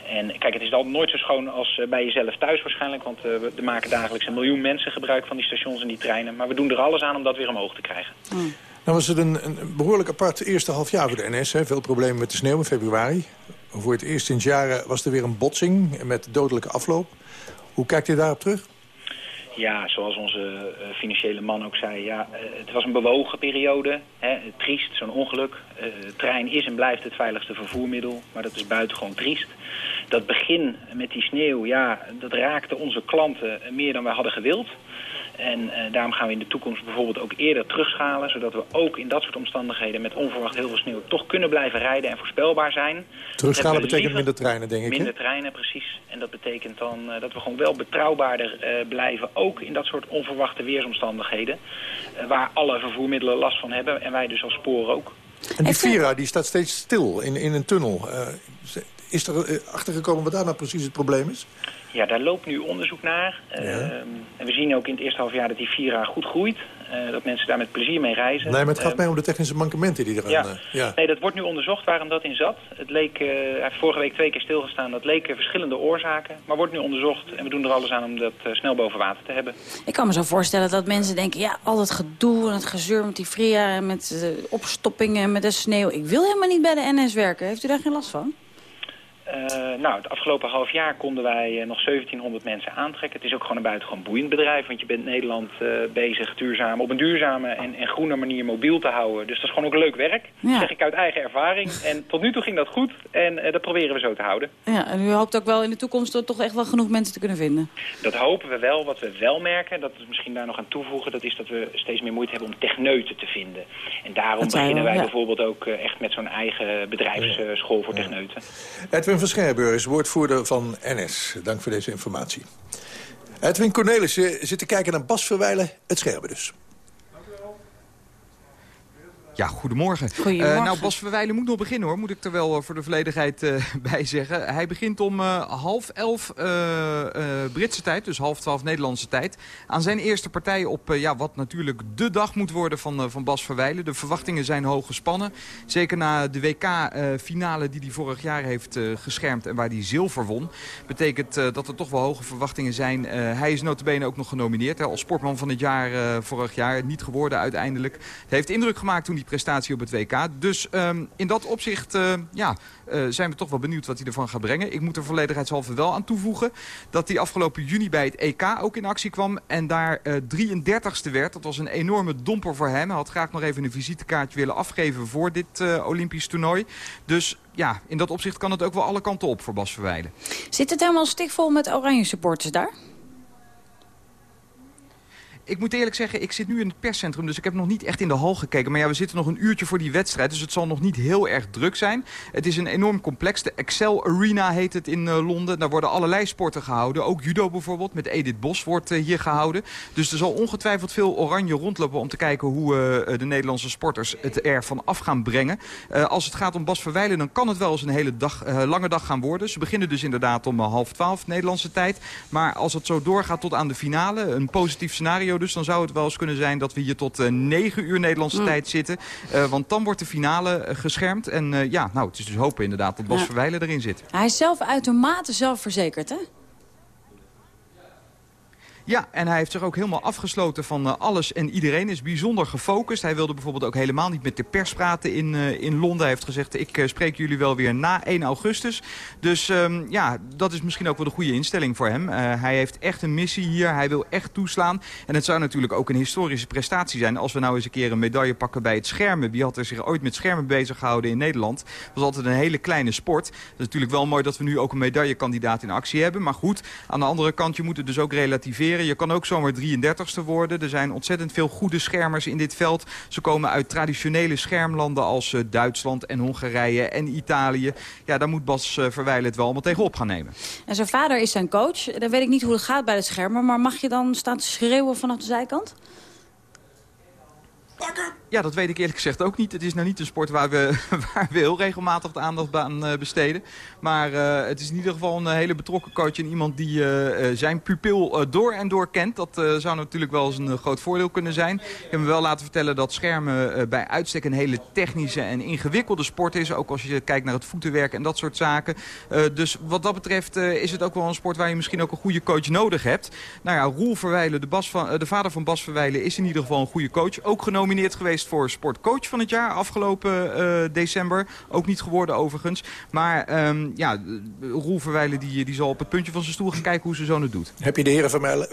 en kijk, het is dan nooit zo schoon als bij jezelf thuis waarschijnlijk. Want we maken dagelijks een miljoen mensen gebruik van die stations en die treinen. Maar we doen er alles aan om dat weer omhoog te krijgen. Mm. Nou was het een, een behoorlijk apart eerste half jaar voor de NS. Hè? Veel problemen met de sneeuw in februari. Voor het eerst sinds jaren was er weer een botsing met dodelijke afloop. Hoe kijkt u daarop terug? Ja, zoals onze uh, financiële man ook zei, ja, uh, het was een bewogen periode. Hè, triest, zo'n ongeluk. De trein is en blijft het veiligste vervoermiddel, maar dat is buitengewoon triest. Dat begin met die sneeuw, ja, dat raakte onze klanten meer dan wij hadden gewild. En uh, daarom gaan we in de toekomst bijvoorbeeld ook eerder terugschalen... zodat we ook in dat soort omstandigheden met onverwacht heel veel sneeuw... toch kunnen blijven rijden en voorspelbaar zijn. Terugschalen betekent minder treinen, denk ik, Minder treinen, precies. En dat betekent dan uh, dat we gewoon wel betrouwbaarder uh, blijven... ook in dat soort onverwachte weersomstandigheden... waar alle vervoermiddelen last van hebben en wij dus als sporen ook. En die Vira die staat steeds stil in, in een tunnel. Is er achtergekomen wat daar nou precies het probleem is? Ja, daar loopt nu onderzoek naar. Ja. Uh, en we zien ook in het eerste half jaar dat die Vira goed groeit. Uh, dat mensen daar met plezier mee reizen. Nee, maar het gaat uh, mij om de technische mankementen die er ja. aan... ja. Nee, dat wordt nu onderzocht waarom dat in zat. Het leek, hij heeft vorige week twee keer stilgestaan. Dat leken verschillende oorzaken. Maar wordt nu onderzocht en we doen er alles aan om dat snel boven water te hebben. Ik kan me zo voorstellen dat mensen denken... ja, al dat gedoe en het gezeur met die Vria... met de opstoppingen, met de sneeuw. Ik wil helemaal niet bij de NS werken. Heeft u daar geen last van? Uh, nou, het afgelopen half jaar konden wij uh, nog 1700 mensen aantrekken. Het is ook gewoon een buitengewoon boeiend bedrijf, want je bent Nederland uh, bezig duurzaam, op een duurzame en, en, groene manier mobiel te houden. Dus dat is gewoon ook leuk werk, ja. dat zeg ik uit eigen ervaring. En tot nu toe ging dat goed en dat proberen we zo te houden. Ja, en u hoopt ook wel in de toekomst toch echt wel genoeg mensen te kunnen vinden? Dat hopen we wel. Wat we wel merken, dat is misschien daar nog aan toevoegen, dat is dat we steeds meer moeite hebben om techneuten te vinden. En daarom beginnen wij ja. bijvoorbeeld ook echt met zo'n eigen bedrijfsschool voor techneuten. Edwin van Scherburg is woordvoerder van NS. Dank voor deze informatie. Edwin Cornelissen zit te kijken naar Bas Verwijlen, het schermen dus. Ja, goedemorgen. goedemorgen. Uh, nou, Bas Verwijlen moet nog beginnen hoor, moet ik er wel uh, voor de volledigheid uh, bij zeggen. Hij begint om half elf Britse tijd, dus half twaalf Nederlandse tijd. Aan zijn eerste partij op ja, wat natuurlijk de dag moet worden van, van Bas Verwijlen. De verwachtingen zijn hoog gespannen. Zeker na de WK-finale die hij vorig jaar heeft geschermd en waar hij zilver won. Betekent dat er toch wel hoge verwachtingen zijn. hij is notabene ook nog genomineerd hè, als sportman van het jaar vorig jaar. Niet geworden uiteindelijk. Het heeft indruk gemaakt toen hij prestatie op het WK. Dus um, in dat opzicht uh, ja, uh, zijn we toch wel benieuwd wat hij ervan gaat brengen. Ik moet er volledigheidshalve wel aan toevoegen dat hij afgelopen juni bij het EK ook in actie kwam. En daar uh, 33ste werd. Dat was een enorme domper voor hem. Hij had graag nog even een visitekaartje willen afgeven voor dit Olympisch toernooi. Dus ja, in dat opzicht kan het ook wel alle kanten op voor Bas Verwijlen. Zit het helemaal stikvol met oranje supporters daar? Ik moet eerlijk zeggen, ik zit nu in het perscentrum, dus ik heb nog niet echt in de hal gekeken. Maar ja, we zitten nog een uurtje voor die wedstrijd, dus het zal nog niet heel erg druk zijn. Het is een enorm complex. De Excel Arena heet het in uh, Londen. Daar worden allerlei sporten gehouden. Ook judo bijvoorbeeld, met Edith Bos wordt uh, hier gehouden. Dus er zal ongetwijfeld veel oranje rondlopen om te kijken hoe uh, de Nederlandse sporters het ervan af gaan brengen. als het gaat om Bas Verwijlen, dan kan het wel eens een hele dag, lange dag gaan worden. Ze beginnen dus inderdaad om half twaalf Nederlandse tijd. Maar als het zo doorgaat tot aan de finale, een positief scenario dus dan zou het wel eens kunnen zijn dat we hier tot uh, 9 uur Nederlandse mm. tijd zitten. Uh, want dan wordt de finale uh, geschermd. En uh, ja, nou, het is dus hopen inderdaad dat Bas ja. Verwijlen erin zit. Hij is zelf uitermate zelfverzekerd, hè? Ja, en hij heeft zich ook helemaal afgesloten van uh, alles en iedereen. Is bijzonder gefocust. Hij wilde bijvoorbeeld ook helemaal niet met de pers praten in, uh, in Londen. Hij heeft gezegd, ik uh, spreek jullie wel weer na 1 augustus. Dus um, ja, dat is misschien ook wel de goede instelling voor hem. hij heeft echt een missie hier. Hij wil echt toeslaan. En het zou natuurlijk ook een historische prestatie zijn... als we nou eens een keer een medaille pakken bij het schermen. Wie had er zich ooit met schermen bezig gehouden in Nederland? Het was altijd een hele kleine sport. Het is natuurlijk wel mooi dat we nu ook een medaillekandidaat in actie hebben. Maar goed, aan de andere kant, je moet het dus ook relativeren. Je kan ook zomaar 33ste worden. Er zijn ontzettend veel goede schermers in dit veld. Ze komen uit traditionele schermlanden als uh, Duitsland en Hongarije en Italië. Ja, daar moet Bas uh, Verwijlen het wel allemaal tegenop gaan nemen. En zijn vader is zijn coach. Dan weet ik niet hoe het gaat bij de schermen. Maar mag je dan staan schreeuwen vanaf de zijkant? Ja, dat weet ik eerlijk gezegd ook niet. Het is nou niet een sport waar we, waar we heel regelmatig de aandacht aan uh, besteden. Maar uh, het is in ieder geval een hele betrokken coach en iemand die zijn pupil door en door kent. Dat zou natuurlijk wel eens een groot voordeel kunnen zijn. Ik heb me wel laten vertellen dat schermen bij uitstek een hele technische en ingewikkelde sport is. Ook als je kijkt naar het voetenwerk en dat soort zaken. dus wat dat betreft is het ook wel een sport waar je misschien ook een goede coach nodig hebt. Nou ja, Roel Verwijlen, de, Bas van, de vader van Bas Verwijlen, is in ieder geval een goede coach. Ook genomineerd geweest voor sportcoach van het jaar afgelopen uh, december. Ook niet geworden overigens. Maar um, ja, Roel Verwijlen die, die zal op het puntje van zijn stoel gaan kijken hoe ze zoon het doet. Heb je de heren Verwijlen...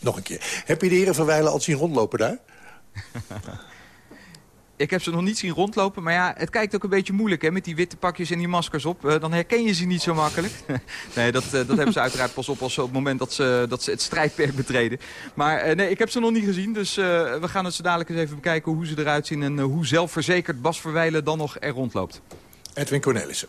Nog een keer. Heb je de heren Verwijlen al zien rondlopen daar? Ik heb ze nog niet zien rondlopen, maar ja, het kijkt ook een beetje moeilijk hè, met die witte pakjes en die maskers op. Uh, dan herken je ze niet zo makkelijk. nee, dat, uh, dat hebben ze uiteraard pas op als op het moment dat ze, dat ze het strijdperk betreden. Maar uh, nee, ik heb ze nog niet gezien, dus we gaan het zo dadelijk eens even bekijken hoe ze eruit zien en hoe zelfverzekerd Bas Verwijlen dan nog er rondloopt. Edwin Cornelissen.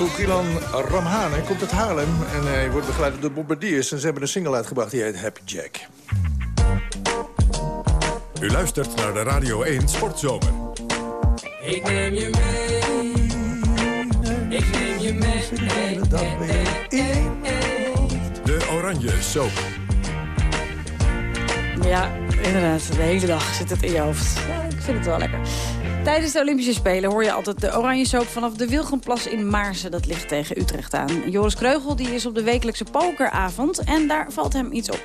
Zanger van de groep Kilan Ramhane komt uit Haarlem. En hij wordt begeleid door Bombardiers. En ze hebben een single uitgebracht die heet Happy Jack. U luistert naar de Radio 1 Sportzomer. Ik neem je mee. Ik neem je mee. De Oranje Soap. Ja, inderdaad. De hele dag zit het in je hoofd. Ja, ik vind het wel lekker. Tijdens de Olympische Spelen hoor je altijd de oranje soap vanaf de Wilgenplas in Maarsen. Dat ligt tegen Utrecht aan. Joris Kreugel die is op de wekelijkse pokeravond en daar valt hem iets op.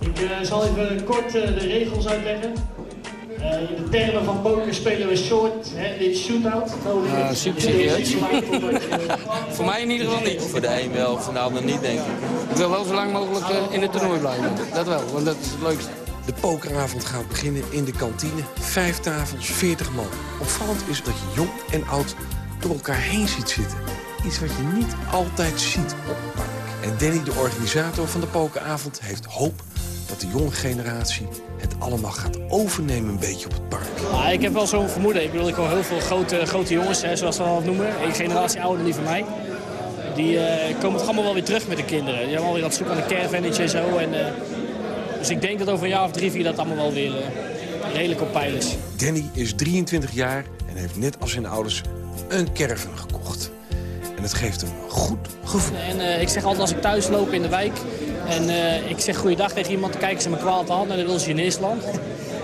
Ik uh, zal even kort uh, de regels uitleggen. Uh, in de termen van poker spelen we short, hè, dit shootout. Uh, super serieus. voor mij in ieder geval niet. Voor de een wel, voor de ander niet, denk ik. Ik wil wel zo lang mogelijk uh, in het toernooi blijven. Dat wel, want dat is het leukste. De pokeravond gaat beginnen in de kantine. Vijf tafels, 40 man. Opvallend is dat je jong en oud door elkaar heen ziet zitten. Iets wat je niet altijd ziet op een park. En Danny, de organisator van de pokeravond, heeft hoop dat de jonge generatie het allemaal gaat overnemen een beetje op het park. Ah, ik heb wel zo'n vermoeden. Ik bedoel, ik heel veel grote, grote jongens, hè, zoals we dat noemen. Een generatie ouder die van mij. Die uh, komen toch allemaal wel weer terug met de kinderen. Die hebben alweer aan het zoeken aan een caravannetje en zo. En, uh, dus ik denk dat over een jaar of drie, vier dat allemaal wel weer uh, redelijk op peil is. Danny is 23 jaar en heeft net als zijn ouders een caravan gekocht. En het geeft hem een goed gevoel. En ik zeg altijd als ik thuis loop in de wijk... En uh, ik zeg goeiedag tegen iemand, dan kijken ze me kwaad aan en dan wil ze in Island.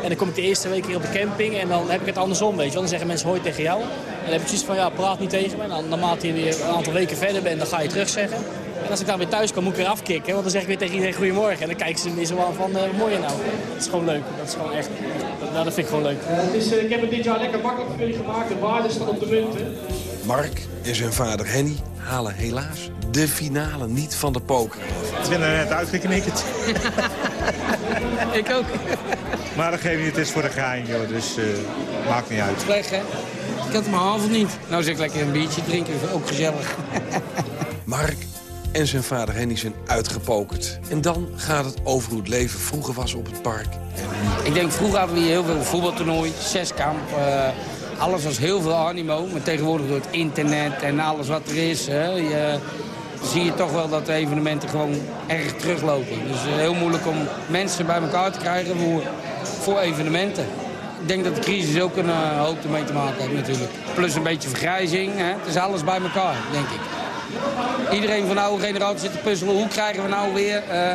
En dan kom ik de eerste week hier op de camping en dan heb ik het andersom, weet je wel. Dan zeggen mensen hoi tegen jou. En dan heb ik zoiets van, ja, praat niet tegen me. En dan, naarmate je weer een aantal weken verder bent, dan ga je terug zeggen. En als ik dan weer thuis kom, moet ik weer afkicken. Want dan zeg ik weer tegen iedereen goedemorgen. En dan kijken ze me zo aan van, uh, mooi je nou? Dat is gewoon leuk. Dat is gewoon echt, dat, nou, dat vind ik gewoon leuk. Het is, uh, ik heb het dit jaar lekker makkelijk voor jullie gemaakt. De waarde staat op de munten. Mark en zijn vader Henny halen helaas de finale niet van de poker. Het werd er net uitgeknikkerd. ik ook. Maar dat geeft niet, het is voor de gein, joh, dus uh, maakt niet uit. Weg, hè? Ik had mijn avond niet. Nou zeg ik lekker een biertje drinken, ook gezellig. Mark en zijn vader Henny zijn uitgepokerd. En dan gaat het over hoe het leven vroeger was op het park. Ik denk, vroeger hadden we hier heel veel voetbaltoernooi, zeskamp... Uh, alles was heel veel animo. Maar tegenwoordig door het internet en alles wat er is... Hè, je, zie je toch wel dat de evenementen gewoon erg teruglopen. Dus uh, heel moeilijk om mensen bij elkaar te krijgen voor, voor evenementen. Ik denk dat de crisis ook een uh, hoop ermee te maken heeft natuurlijk. Plus een beetje vergrijzing. Hè. Het is alles bij elkaar, denk ik. Iedereen van de oude generatie zit te puzzelen. Hoe krijgen we nou weer uh,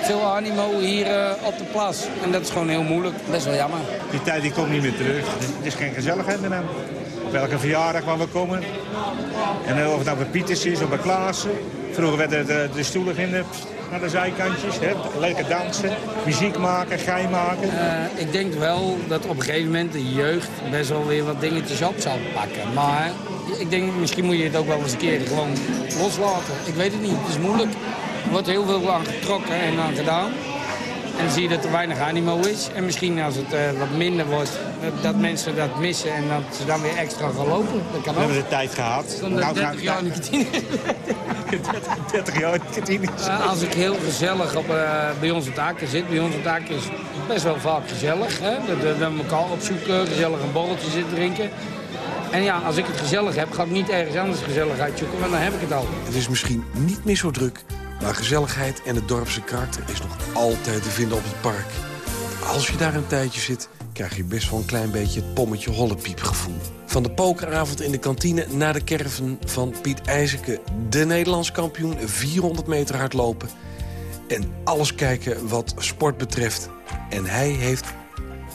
veel animo hier uh, op de plas? En dat is gewoon heel moeilijk. Best wel jammer. Die tijd die komt niet meer terug. Het is geen gezelligheid meer. Op welke verjaardag waar we komen. En of het nou bij Pieters is of bij Klaassen. Vroeger werden de, de stoelen genipt naar de zijkantjes. Hè? Lekker dansen, muziek maken, gein maken. Uh, ik denk wel dat op een gegeven moment de jeugd best wel weer wat dingetjes op zal pakken. Maar ik denk misschien moet je het ook wel eens een keer gewoon loslaten. Ik weet het niet, het is moeilijk. Er wordt heel veel aan getrokken en aan gedaan. En dan zie je dat er weinig animo is. En misschien als het uh, wat minder wordt, dat mensen dat missen en dat ze dan weer extra gaan lopen. Dat kan We hebben de tijd gehad. Dan nou, 30 jaar in de kantine. 30 jaar de. Uh, als ik heel gezellig op, uh, bij onze taken zit, bij onze taken is best wel vaak gezellig. Hè? Dat we elkaar opzoeken, gezellig een borreltje zitten drinken. En ja, als ik het gezellig heb, ga ik niet ergens anders gezelligheid zoeken, want dan heb ik het al. Het is misschien niet meer zo druk, maar gezelligheid en het dorpse karakter is nog altijd te vinden op het park. Als je daar een tijdje zit, krijg je best wel een klein beetje het pommetje hollepiep gevoel. Van de pokeravond in de kantine naar de kerven van Piet IJzeke... de Nederlands kampioen 400 meter hardlopen. En alles kijken wat sport betreft. En hij heeft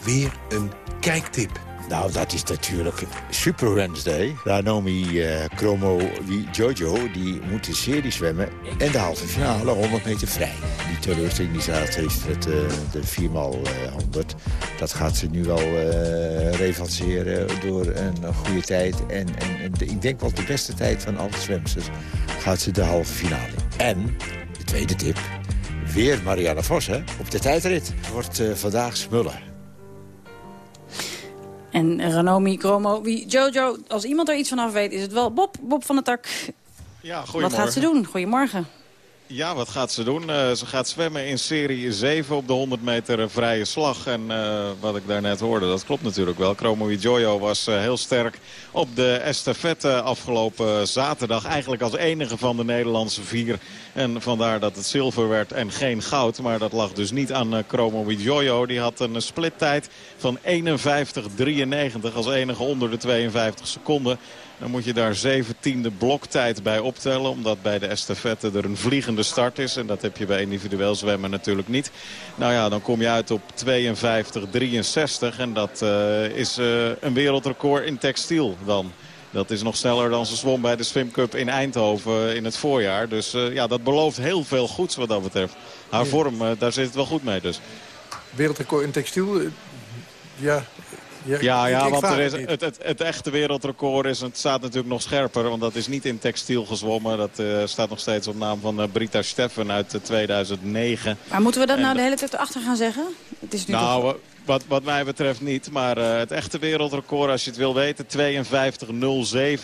weer een kijktip. Nou, dat is natuurlijk Super Wednesday. Ranomi uh, Chromo Jojo die moet de serie zwemmen. En de halve finale 100 meter vrij. Die teleurstelling die ze heeft het, uh, de 4x100. Dat gaat ze nu wel uh, revanceren door een goede tijd. En, en, en de, ik denk wel de beste tijd van alle zwemsters gaat ze de halve finale. En, de tweede tip, weer Marianne Vos hè, op de tijdrit. Wordt vandaag smullen. En Ranomi, Chromo, wie Jojo, als iemand er iets vanaf weet, is het wel Bob, Bob van der Tak. Ja, goedemorgen. Wat gaat ze doen? Goedemorgen. Ja, wat gaat ze doen? Uh, ze gaat zwemmen in serie 7 op de 100 meter vrije slag. En uh, wat ik daarnet hoorde, dat klopt natuurlijk wel. Chromo Jojo was heel sterk op de estafette afgelopen zaterdag. Eigenlijk als enige van de Nederlandse vier. En vandaar dat het zilver werd en geen goud. Maar dat lag dus niet aan Chromo Jojo. Die had een splittijd van 51-93 als enige onder de 52 seconden. Dan moet je daar zeventiende bloktijd bij optellen. Omdat bij de estafette er een vliegende start is. En dat heb je bij individueel zwemmen natuurlijk niet. Nou ja, dan kom je uit op 52-63. En dat uh, is uh, een wereldrecord in textiel dan. Dat is nog sneller dan ze zwom bij de Swim Cup in Eindhoven in het voorjaar. Dus uh, ja, dat belooft heel veel goeds wat dat betreft. Haar vorm, daar zit het wel goed mee dus. Wereldrecord in textiel, Ja, ja, Ja, want er is, het het, het, het echte wereldrecord is, het staat natuurlijk nog scherper. Want dat is niet in textiel gezwommen. Dat eh, staat nog steeds op naam van eh, Brita Steffen uit eh, 2009. Maar moeten we dat En nou de- hele tijd erachter gaan zeggen? Het is nu toch... Wat, wat mij betreft niet. Maar eh, het echte wereldrecord, als je het wil weten...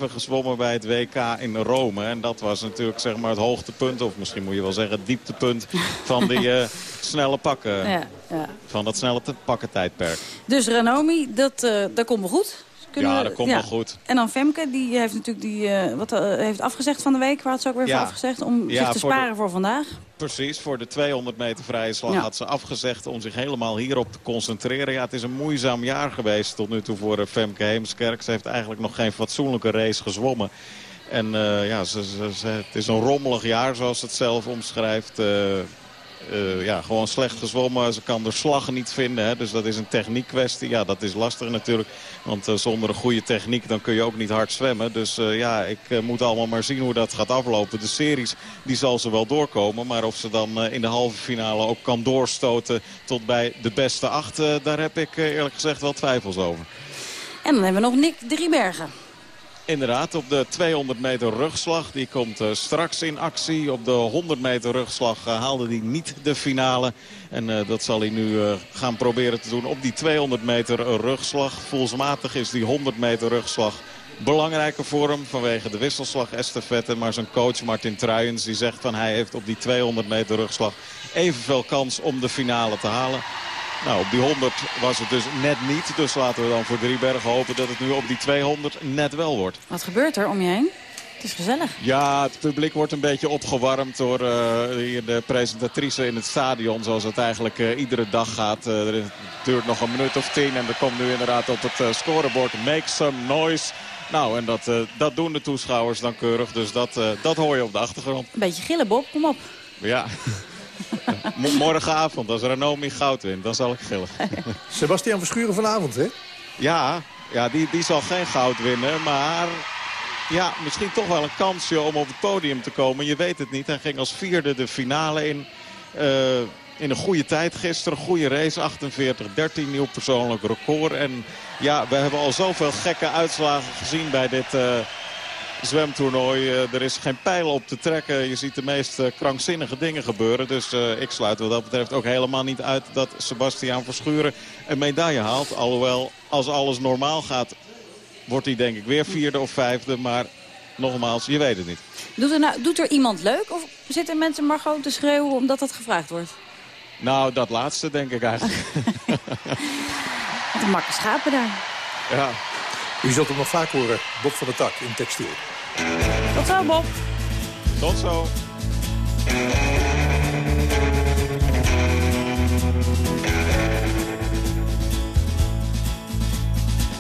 52.07 gezwommen bij het WK in Rome. En dat was natuurlijk zeg maar, het hoogtepunt... of misschien moet je wel zeggen het dieptepunt... van die eh, snelle pakken. Ja, ja. Van dat snelle pakken tijdperk. Dus Ranomi, dat, eh, dat komt wel goed. Kunnen Ja, dat komt wel goed. En dan Femke, die heeft natuurlijk die, eh, wat, eh, heeft afgezegd van de week. Waar had ze ook weer voor afgezegd? Om zich te voor de- sparen voor vandaag. Precies, voor de 200 meter vrije slag had ze afgezegd om zich helemaal hierop te concentreren. Ja, het is een moeizaam jaar geweest tot nu toe voor eh, Femke Heemskerk. Ze heeft eigenlijk nog geen fatsoenlijke race gezwommen. En ja, ze, ze- ze- het is een rommelig jaar zoals ze het zelf omschrijft. Eh, eh, ja, gewoon slecht gezwommen. Ze kan de slag niet vinden. Hè, dus dat is een techniekkwestie. Ja, dat is lastig natuurlijk. Want eh, zonder een goede techniek dan kun je ook niet hard zwemmen. Dus eh, ja, ik moet allemaal maar zien hoe dat gaat aflopen. De series die zal ze wel doorkomen. Maar of ze dan in de halve finale ook kan doorstoten tot bij de beste acht... daar heb ik eerlijk gezegd wel twijfels over. En dan hebben we nog Nick Driebergen. Inderdaad, op de 200 meter rugslag. Die komt eh, straks in actie. Op de 100 meter rugslag eh, haalde hij niet de finale. En eh, dat zal hij nu gaan proberen te doen op die 200 meter rugslag. Volsmatig is die 100 meter rugslag belangrijke voor hem vanwege de wisselslag estafette. Maar zijn coach Martin Truijens die zegt van hij heeft op die 200 meter rugslag evenveel kans om de finale te halen. Nou, op die 100 was het dus net niet. Dus laten we dan voor Driebergen hopen dat het nu op die 200 net wel wordt. Wat gebeurt er om je heen? Het is gezellig. Ja, het publiek wordt een beetje opgewarmd door eh, hier de presentatrice in het stadion. Zoals het eigenlijk eh, iedere dag gaat. Is- het duurt nog een minuut of tien en er komt nu inderdaad op het scorebord make some noise. Nou, en dat, dat doen de toeschouwers dan keurig. Dus dat, dat hoor je op de achtergrond. Een beetje gillen, Bob. Kom op. Ja. Mo- Morgenavond, als Ranomi goud wint, dan zal ik gillen. Sebastian Verschuren vanavond, hè? Ja, ja die, die zal geen goud winnen, maar ja, misschien toch wel een kansje om op het podium te komen. Je weet het niet. Hij ging als vierde de finale in. eh, in een goede tijd gisteren. Goede race, 48-13, nieuw persoonlijk record. En ja, we hebben al zoveel gekke uitslagen gezien bij dit eh, zwemtoernooi. Eh, er is geen pijl op te trekken. Je ziet de meest eh, krankzinnige dingen gebeuren. Dus eh, ik sluit wat dat betreft ook helemaal niet uit dat Sebastiaan Verschuren een medaille haalt. Alhoewel, als alles normaal gaat, wordt hij denk ik weer vierde of vijfde. Maar nogmaals, je weet het niet. Doet er, nou, doet er iemand leuk? Of zitten mensen maar gewoon te schreeuwen omdat dat gevraagd wordt? Nou, dat laatste denk ik eigenlijk. Wat een makke schapen daar. ja. U zult hem nog vaak horen, Bob van der Tak in textiel. Tot zo, Bob. Tot zo.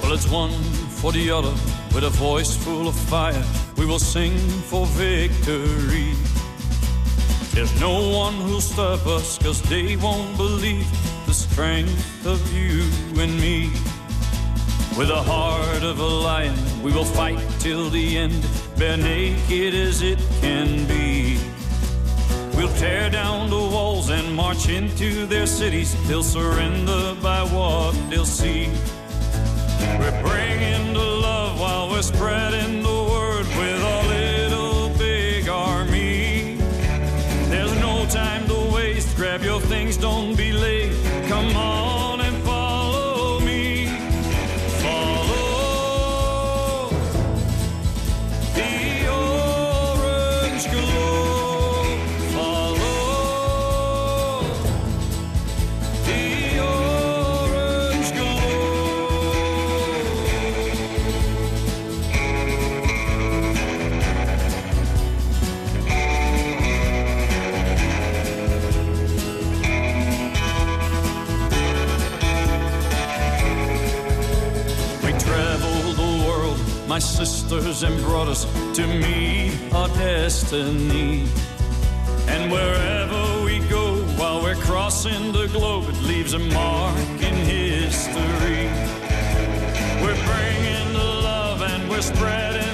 Well, it's one for the other with a voice full of fire. We will sing for victory. There's no one who'll stop us, cause they won't believe the strength of you and me. With a heart of a lion, we will fight till the end, bare naked as it can be. We'll tear down the walls and march into their cities. They'll surrender by what they'll see. We're bringing the love while we're spreading the word with our little big army. There's no time to waste. Grab your things, don't sisters and brothers, to meet our destiny. And wherever we go, while we're crossing the globe, it leaves a mark in history. We're bringing the love and we're spreading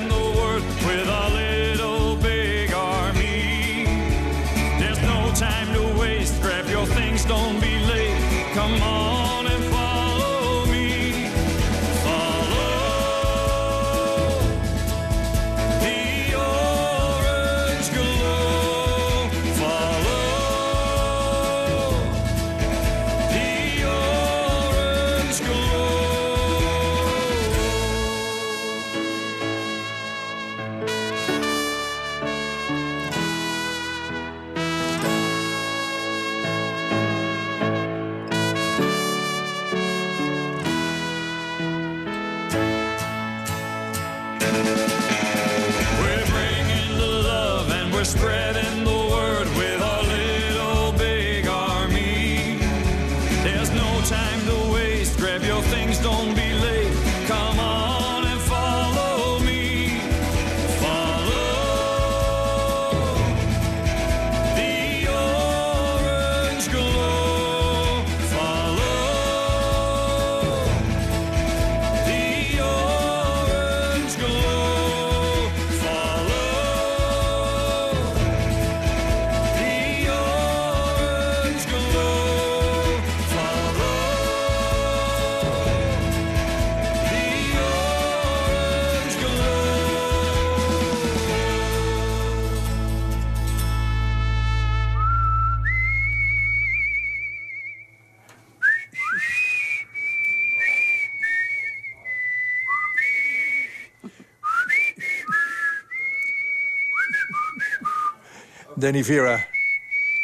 Danny Vera.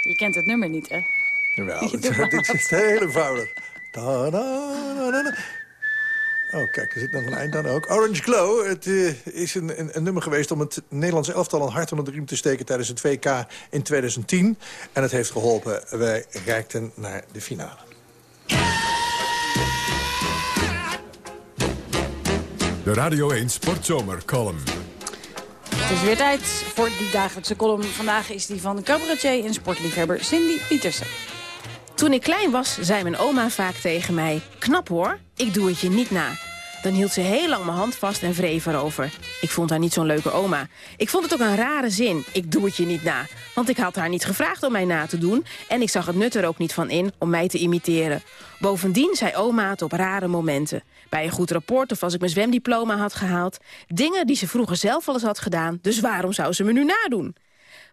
Je kent het nummer niet, hè? Jawel, dit, is heel eenvoudig. Da, da, da, da, da. Oh, kijk, er zit nog een eind aan ook. Orange Glow, het eh, is een, een, een nummer geweest... om het Nederlandse elftal een hart onder de riem te steken... tijdens het WK in 2010. En het heeft geholpen. Wij reikten naar de finale. De Radio 1 Sportzomer column. Het is weer tijd voor die dagelijkse column. Vandaag is die van cabaretier en sportliefhebber Cindy Pietersen. Toen ik klein was, zei mijn oma vaak tegen mij... Knap hoor, ik doe het je niet na. Dan hield ze heel lang mijn hand vast en wreef erover. Ik vond haar niet zo'n leuke oma. Ik vond het ook een rare zin, ik doe het je niet na. Want ik had haar niet gevraagd om mij na te doen... en ik zag het nut er ook niet van in om mij te imiteren. Bovendien zei oma het op rare momenten. Bij een goed rapport of als ik mijn zwemdiploma had gehaald. Dingen die ze vroeger zelf al eens had gedaan, dus waarom zou ze me nu nadoen?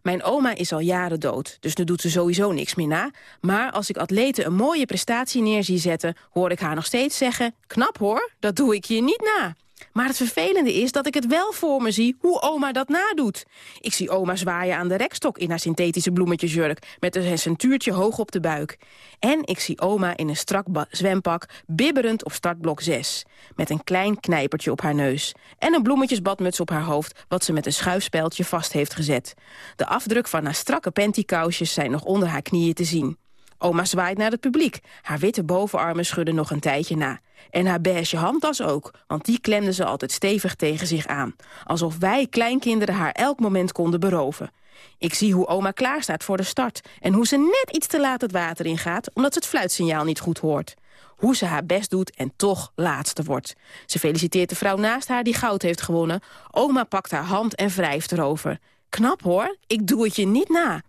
Mijn oma is al jaren dood, dus nu doet ze sowieso niks meer na. Maar als ik atleten een mooie prestatie neer zie zetten... hoor ik haar nog steeds zeggen... knap hoor, dat doe ik je niet na. Maar het vervelende is dat ik het wel voor me zie hoe oma dat nadoet. Ik zie oma zwaaien aan de rekstok in haar synthetische bloemetjesjurk... met een centuurtje hoog op de buik. En ik zie oma in een strak zwempak bibberend op startblok 6. Met een klein knijpertje op haar neus. En een bloemetjesbadmuts op haar hoofd... wat ze met een schuifspeldje vast heeft gezet. De afdruk van haar strakke pantykousjes zijn nog onder haar knieën te zien. Oma zwaait naar het publiek. Haar witte bovenarmen schudden nog een tijdje na. En haar beige handtas ook, want die klemde ze altijd stevig tegen zich aan. Alsof wij kleinkinderen haar elk moment konden beroven. Ik zie hoe oma klaarstaat voor de start... en hoe ze net iets te laat het water ingaat... omdat ze het fluitsignaal niet goed hoort. Hoe ze haar best doet en toch laatste wordt. Ze feliciteert de vrouw naast haar die goud heeft gewonnen. Oma pakt haar hand en wrijft erover. Knap hoor, ik doe het je niet na.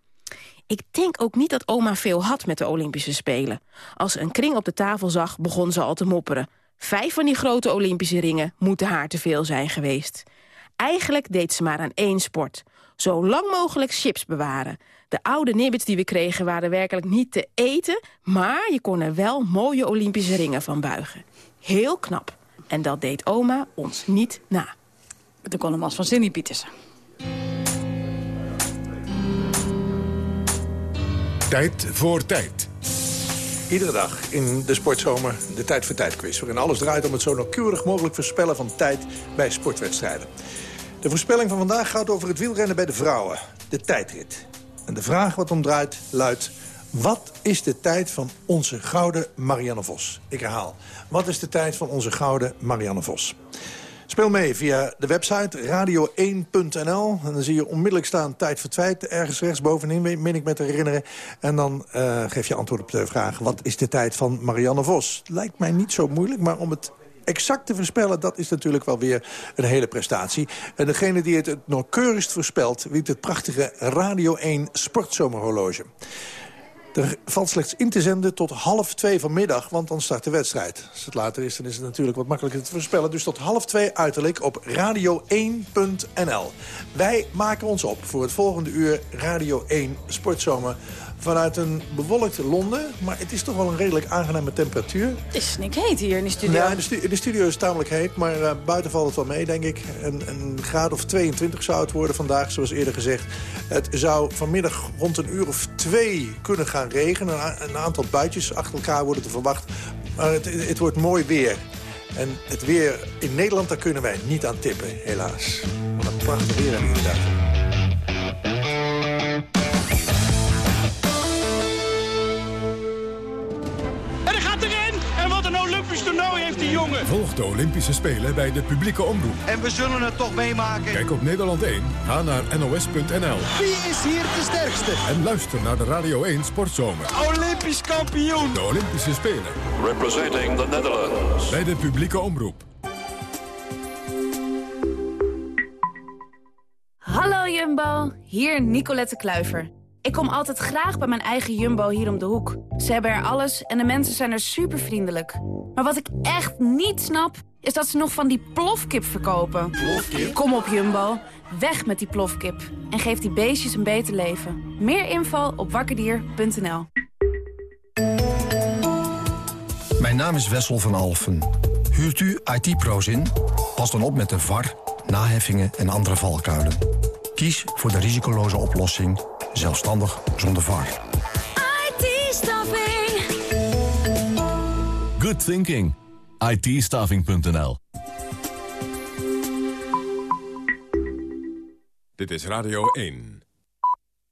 Ik denk ook niet dat oma veel had met de Olympische Spelen. Als ze een kring op de tafel zag, begon ze al te mopperen. Vijf van die grote Olympische ringen moeten haar te veel zijn geweest. Eigenlijk deed ze maar aan één sport. Zo lang mogelijk chips bewaren. De oude nibbits die we kregen waren werkelijk niet te eten... maar je kon er wel mooie Olympische ringen van buigen. Heel knap. En dat deed oma ons niet na. De column van Cindy Pietersen. Tijd voor tijd. Iedere dag in de sportzomer de Tijd voor Tijd quiz... waarin alles draait om het zo nauwkeurig mogelijk voorspellen van tijd bij sportwedstrijden. De voorspelling van vandaag gaat over het wielrennen bij de vrouwen. De tijdrit. En de vraag wat om draait luidt... Wat is de tijd van onze gouden Marianne Vos? Ik herhaal. Wat is de tijd van onze gouden Marianne Vos? Speel mee via de website radio1.nl. En dan zie je onmiddellijk staan tijd tijd. Ergens rechts bovenin, meen ik me te herinneren. En dan uh, geef je antwoord op de vraag... wat is de tijd van Marianne Vos? Lijkt mij niet zo moeilijk, maar om het exact te voorspellen... dat is natuurlijk wel weer een hele prestatie. En degene die het het nauwkeurigst voorspelt... wint het prachtige Radio 1 Sportzomerhorloge. Er valt slechts in te zenden tot half twee vanmiddag, want dan start de wedstrijd. Als het later is, dan is het natuurlijk wat makkelijker te voorspellen. Dus tot half twee uiterlijk op radio1.nl. Wij maken ons op voor het volgende uur Radio 1 Sportzomer vanuit een bewolkt Londen. Maar het is toch wel een redelijk aangename temperatuur. Het is snikheet hier in de studio. Ja, in de, stu de studio is het tamelijk heet, maar uh, buiten valt het wel mee, denk ik. Een, een graad of 22 zou het worden vandaag, zoals eerder gezegd. Het zou vanmiddag rond een uur of twee kunnen gaan regenen. Een, een aantal buitjes achter elkaar worden te verwacht. Maar het, het wordt mooi weer. En het weer in Nederland, daar kunnen wij niet aan tippen, helaas. Wat een prachtig weer hebben inderdaad. Komen! Volg de Olympische Spelen bij de publieke omroep. En we zullen het toch meemaken. Kijk op Nederland 1, ga naar nos.nl. Wie is hier de sterkste? En luister naar de Radio 1 Sportzomer. Olympisch kampioen! De Olympische Spelen. Representing the Netherlands. Bij de publieke omroep. Hallo Jumbo, hier Nicolette Kluiver. Ik kom altijd graag bij mijn eigen Jumbo hier om de hoek. Ze hebben er alles en de mensen zijn er super vriendelijk. Maar wat ik echt niet snap, is dat ze nog van die plofkip verkopen. Kom op Jumbo, weg met die plofkip. En geef die beestjes een beter leven. Meer info op wakkerdier.nl Mijn naam is Wessel van Alfen. Huurt u IT-pro's in? Pas dan op met de VAR, naheffingen en andere valkuilen. Kies voor de risicoloze oplossing, zelfstandig zonder VAR. IT-staffing. Good thinking. IT-staffing.nl Dit is Radio 1.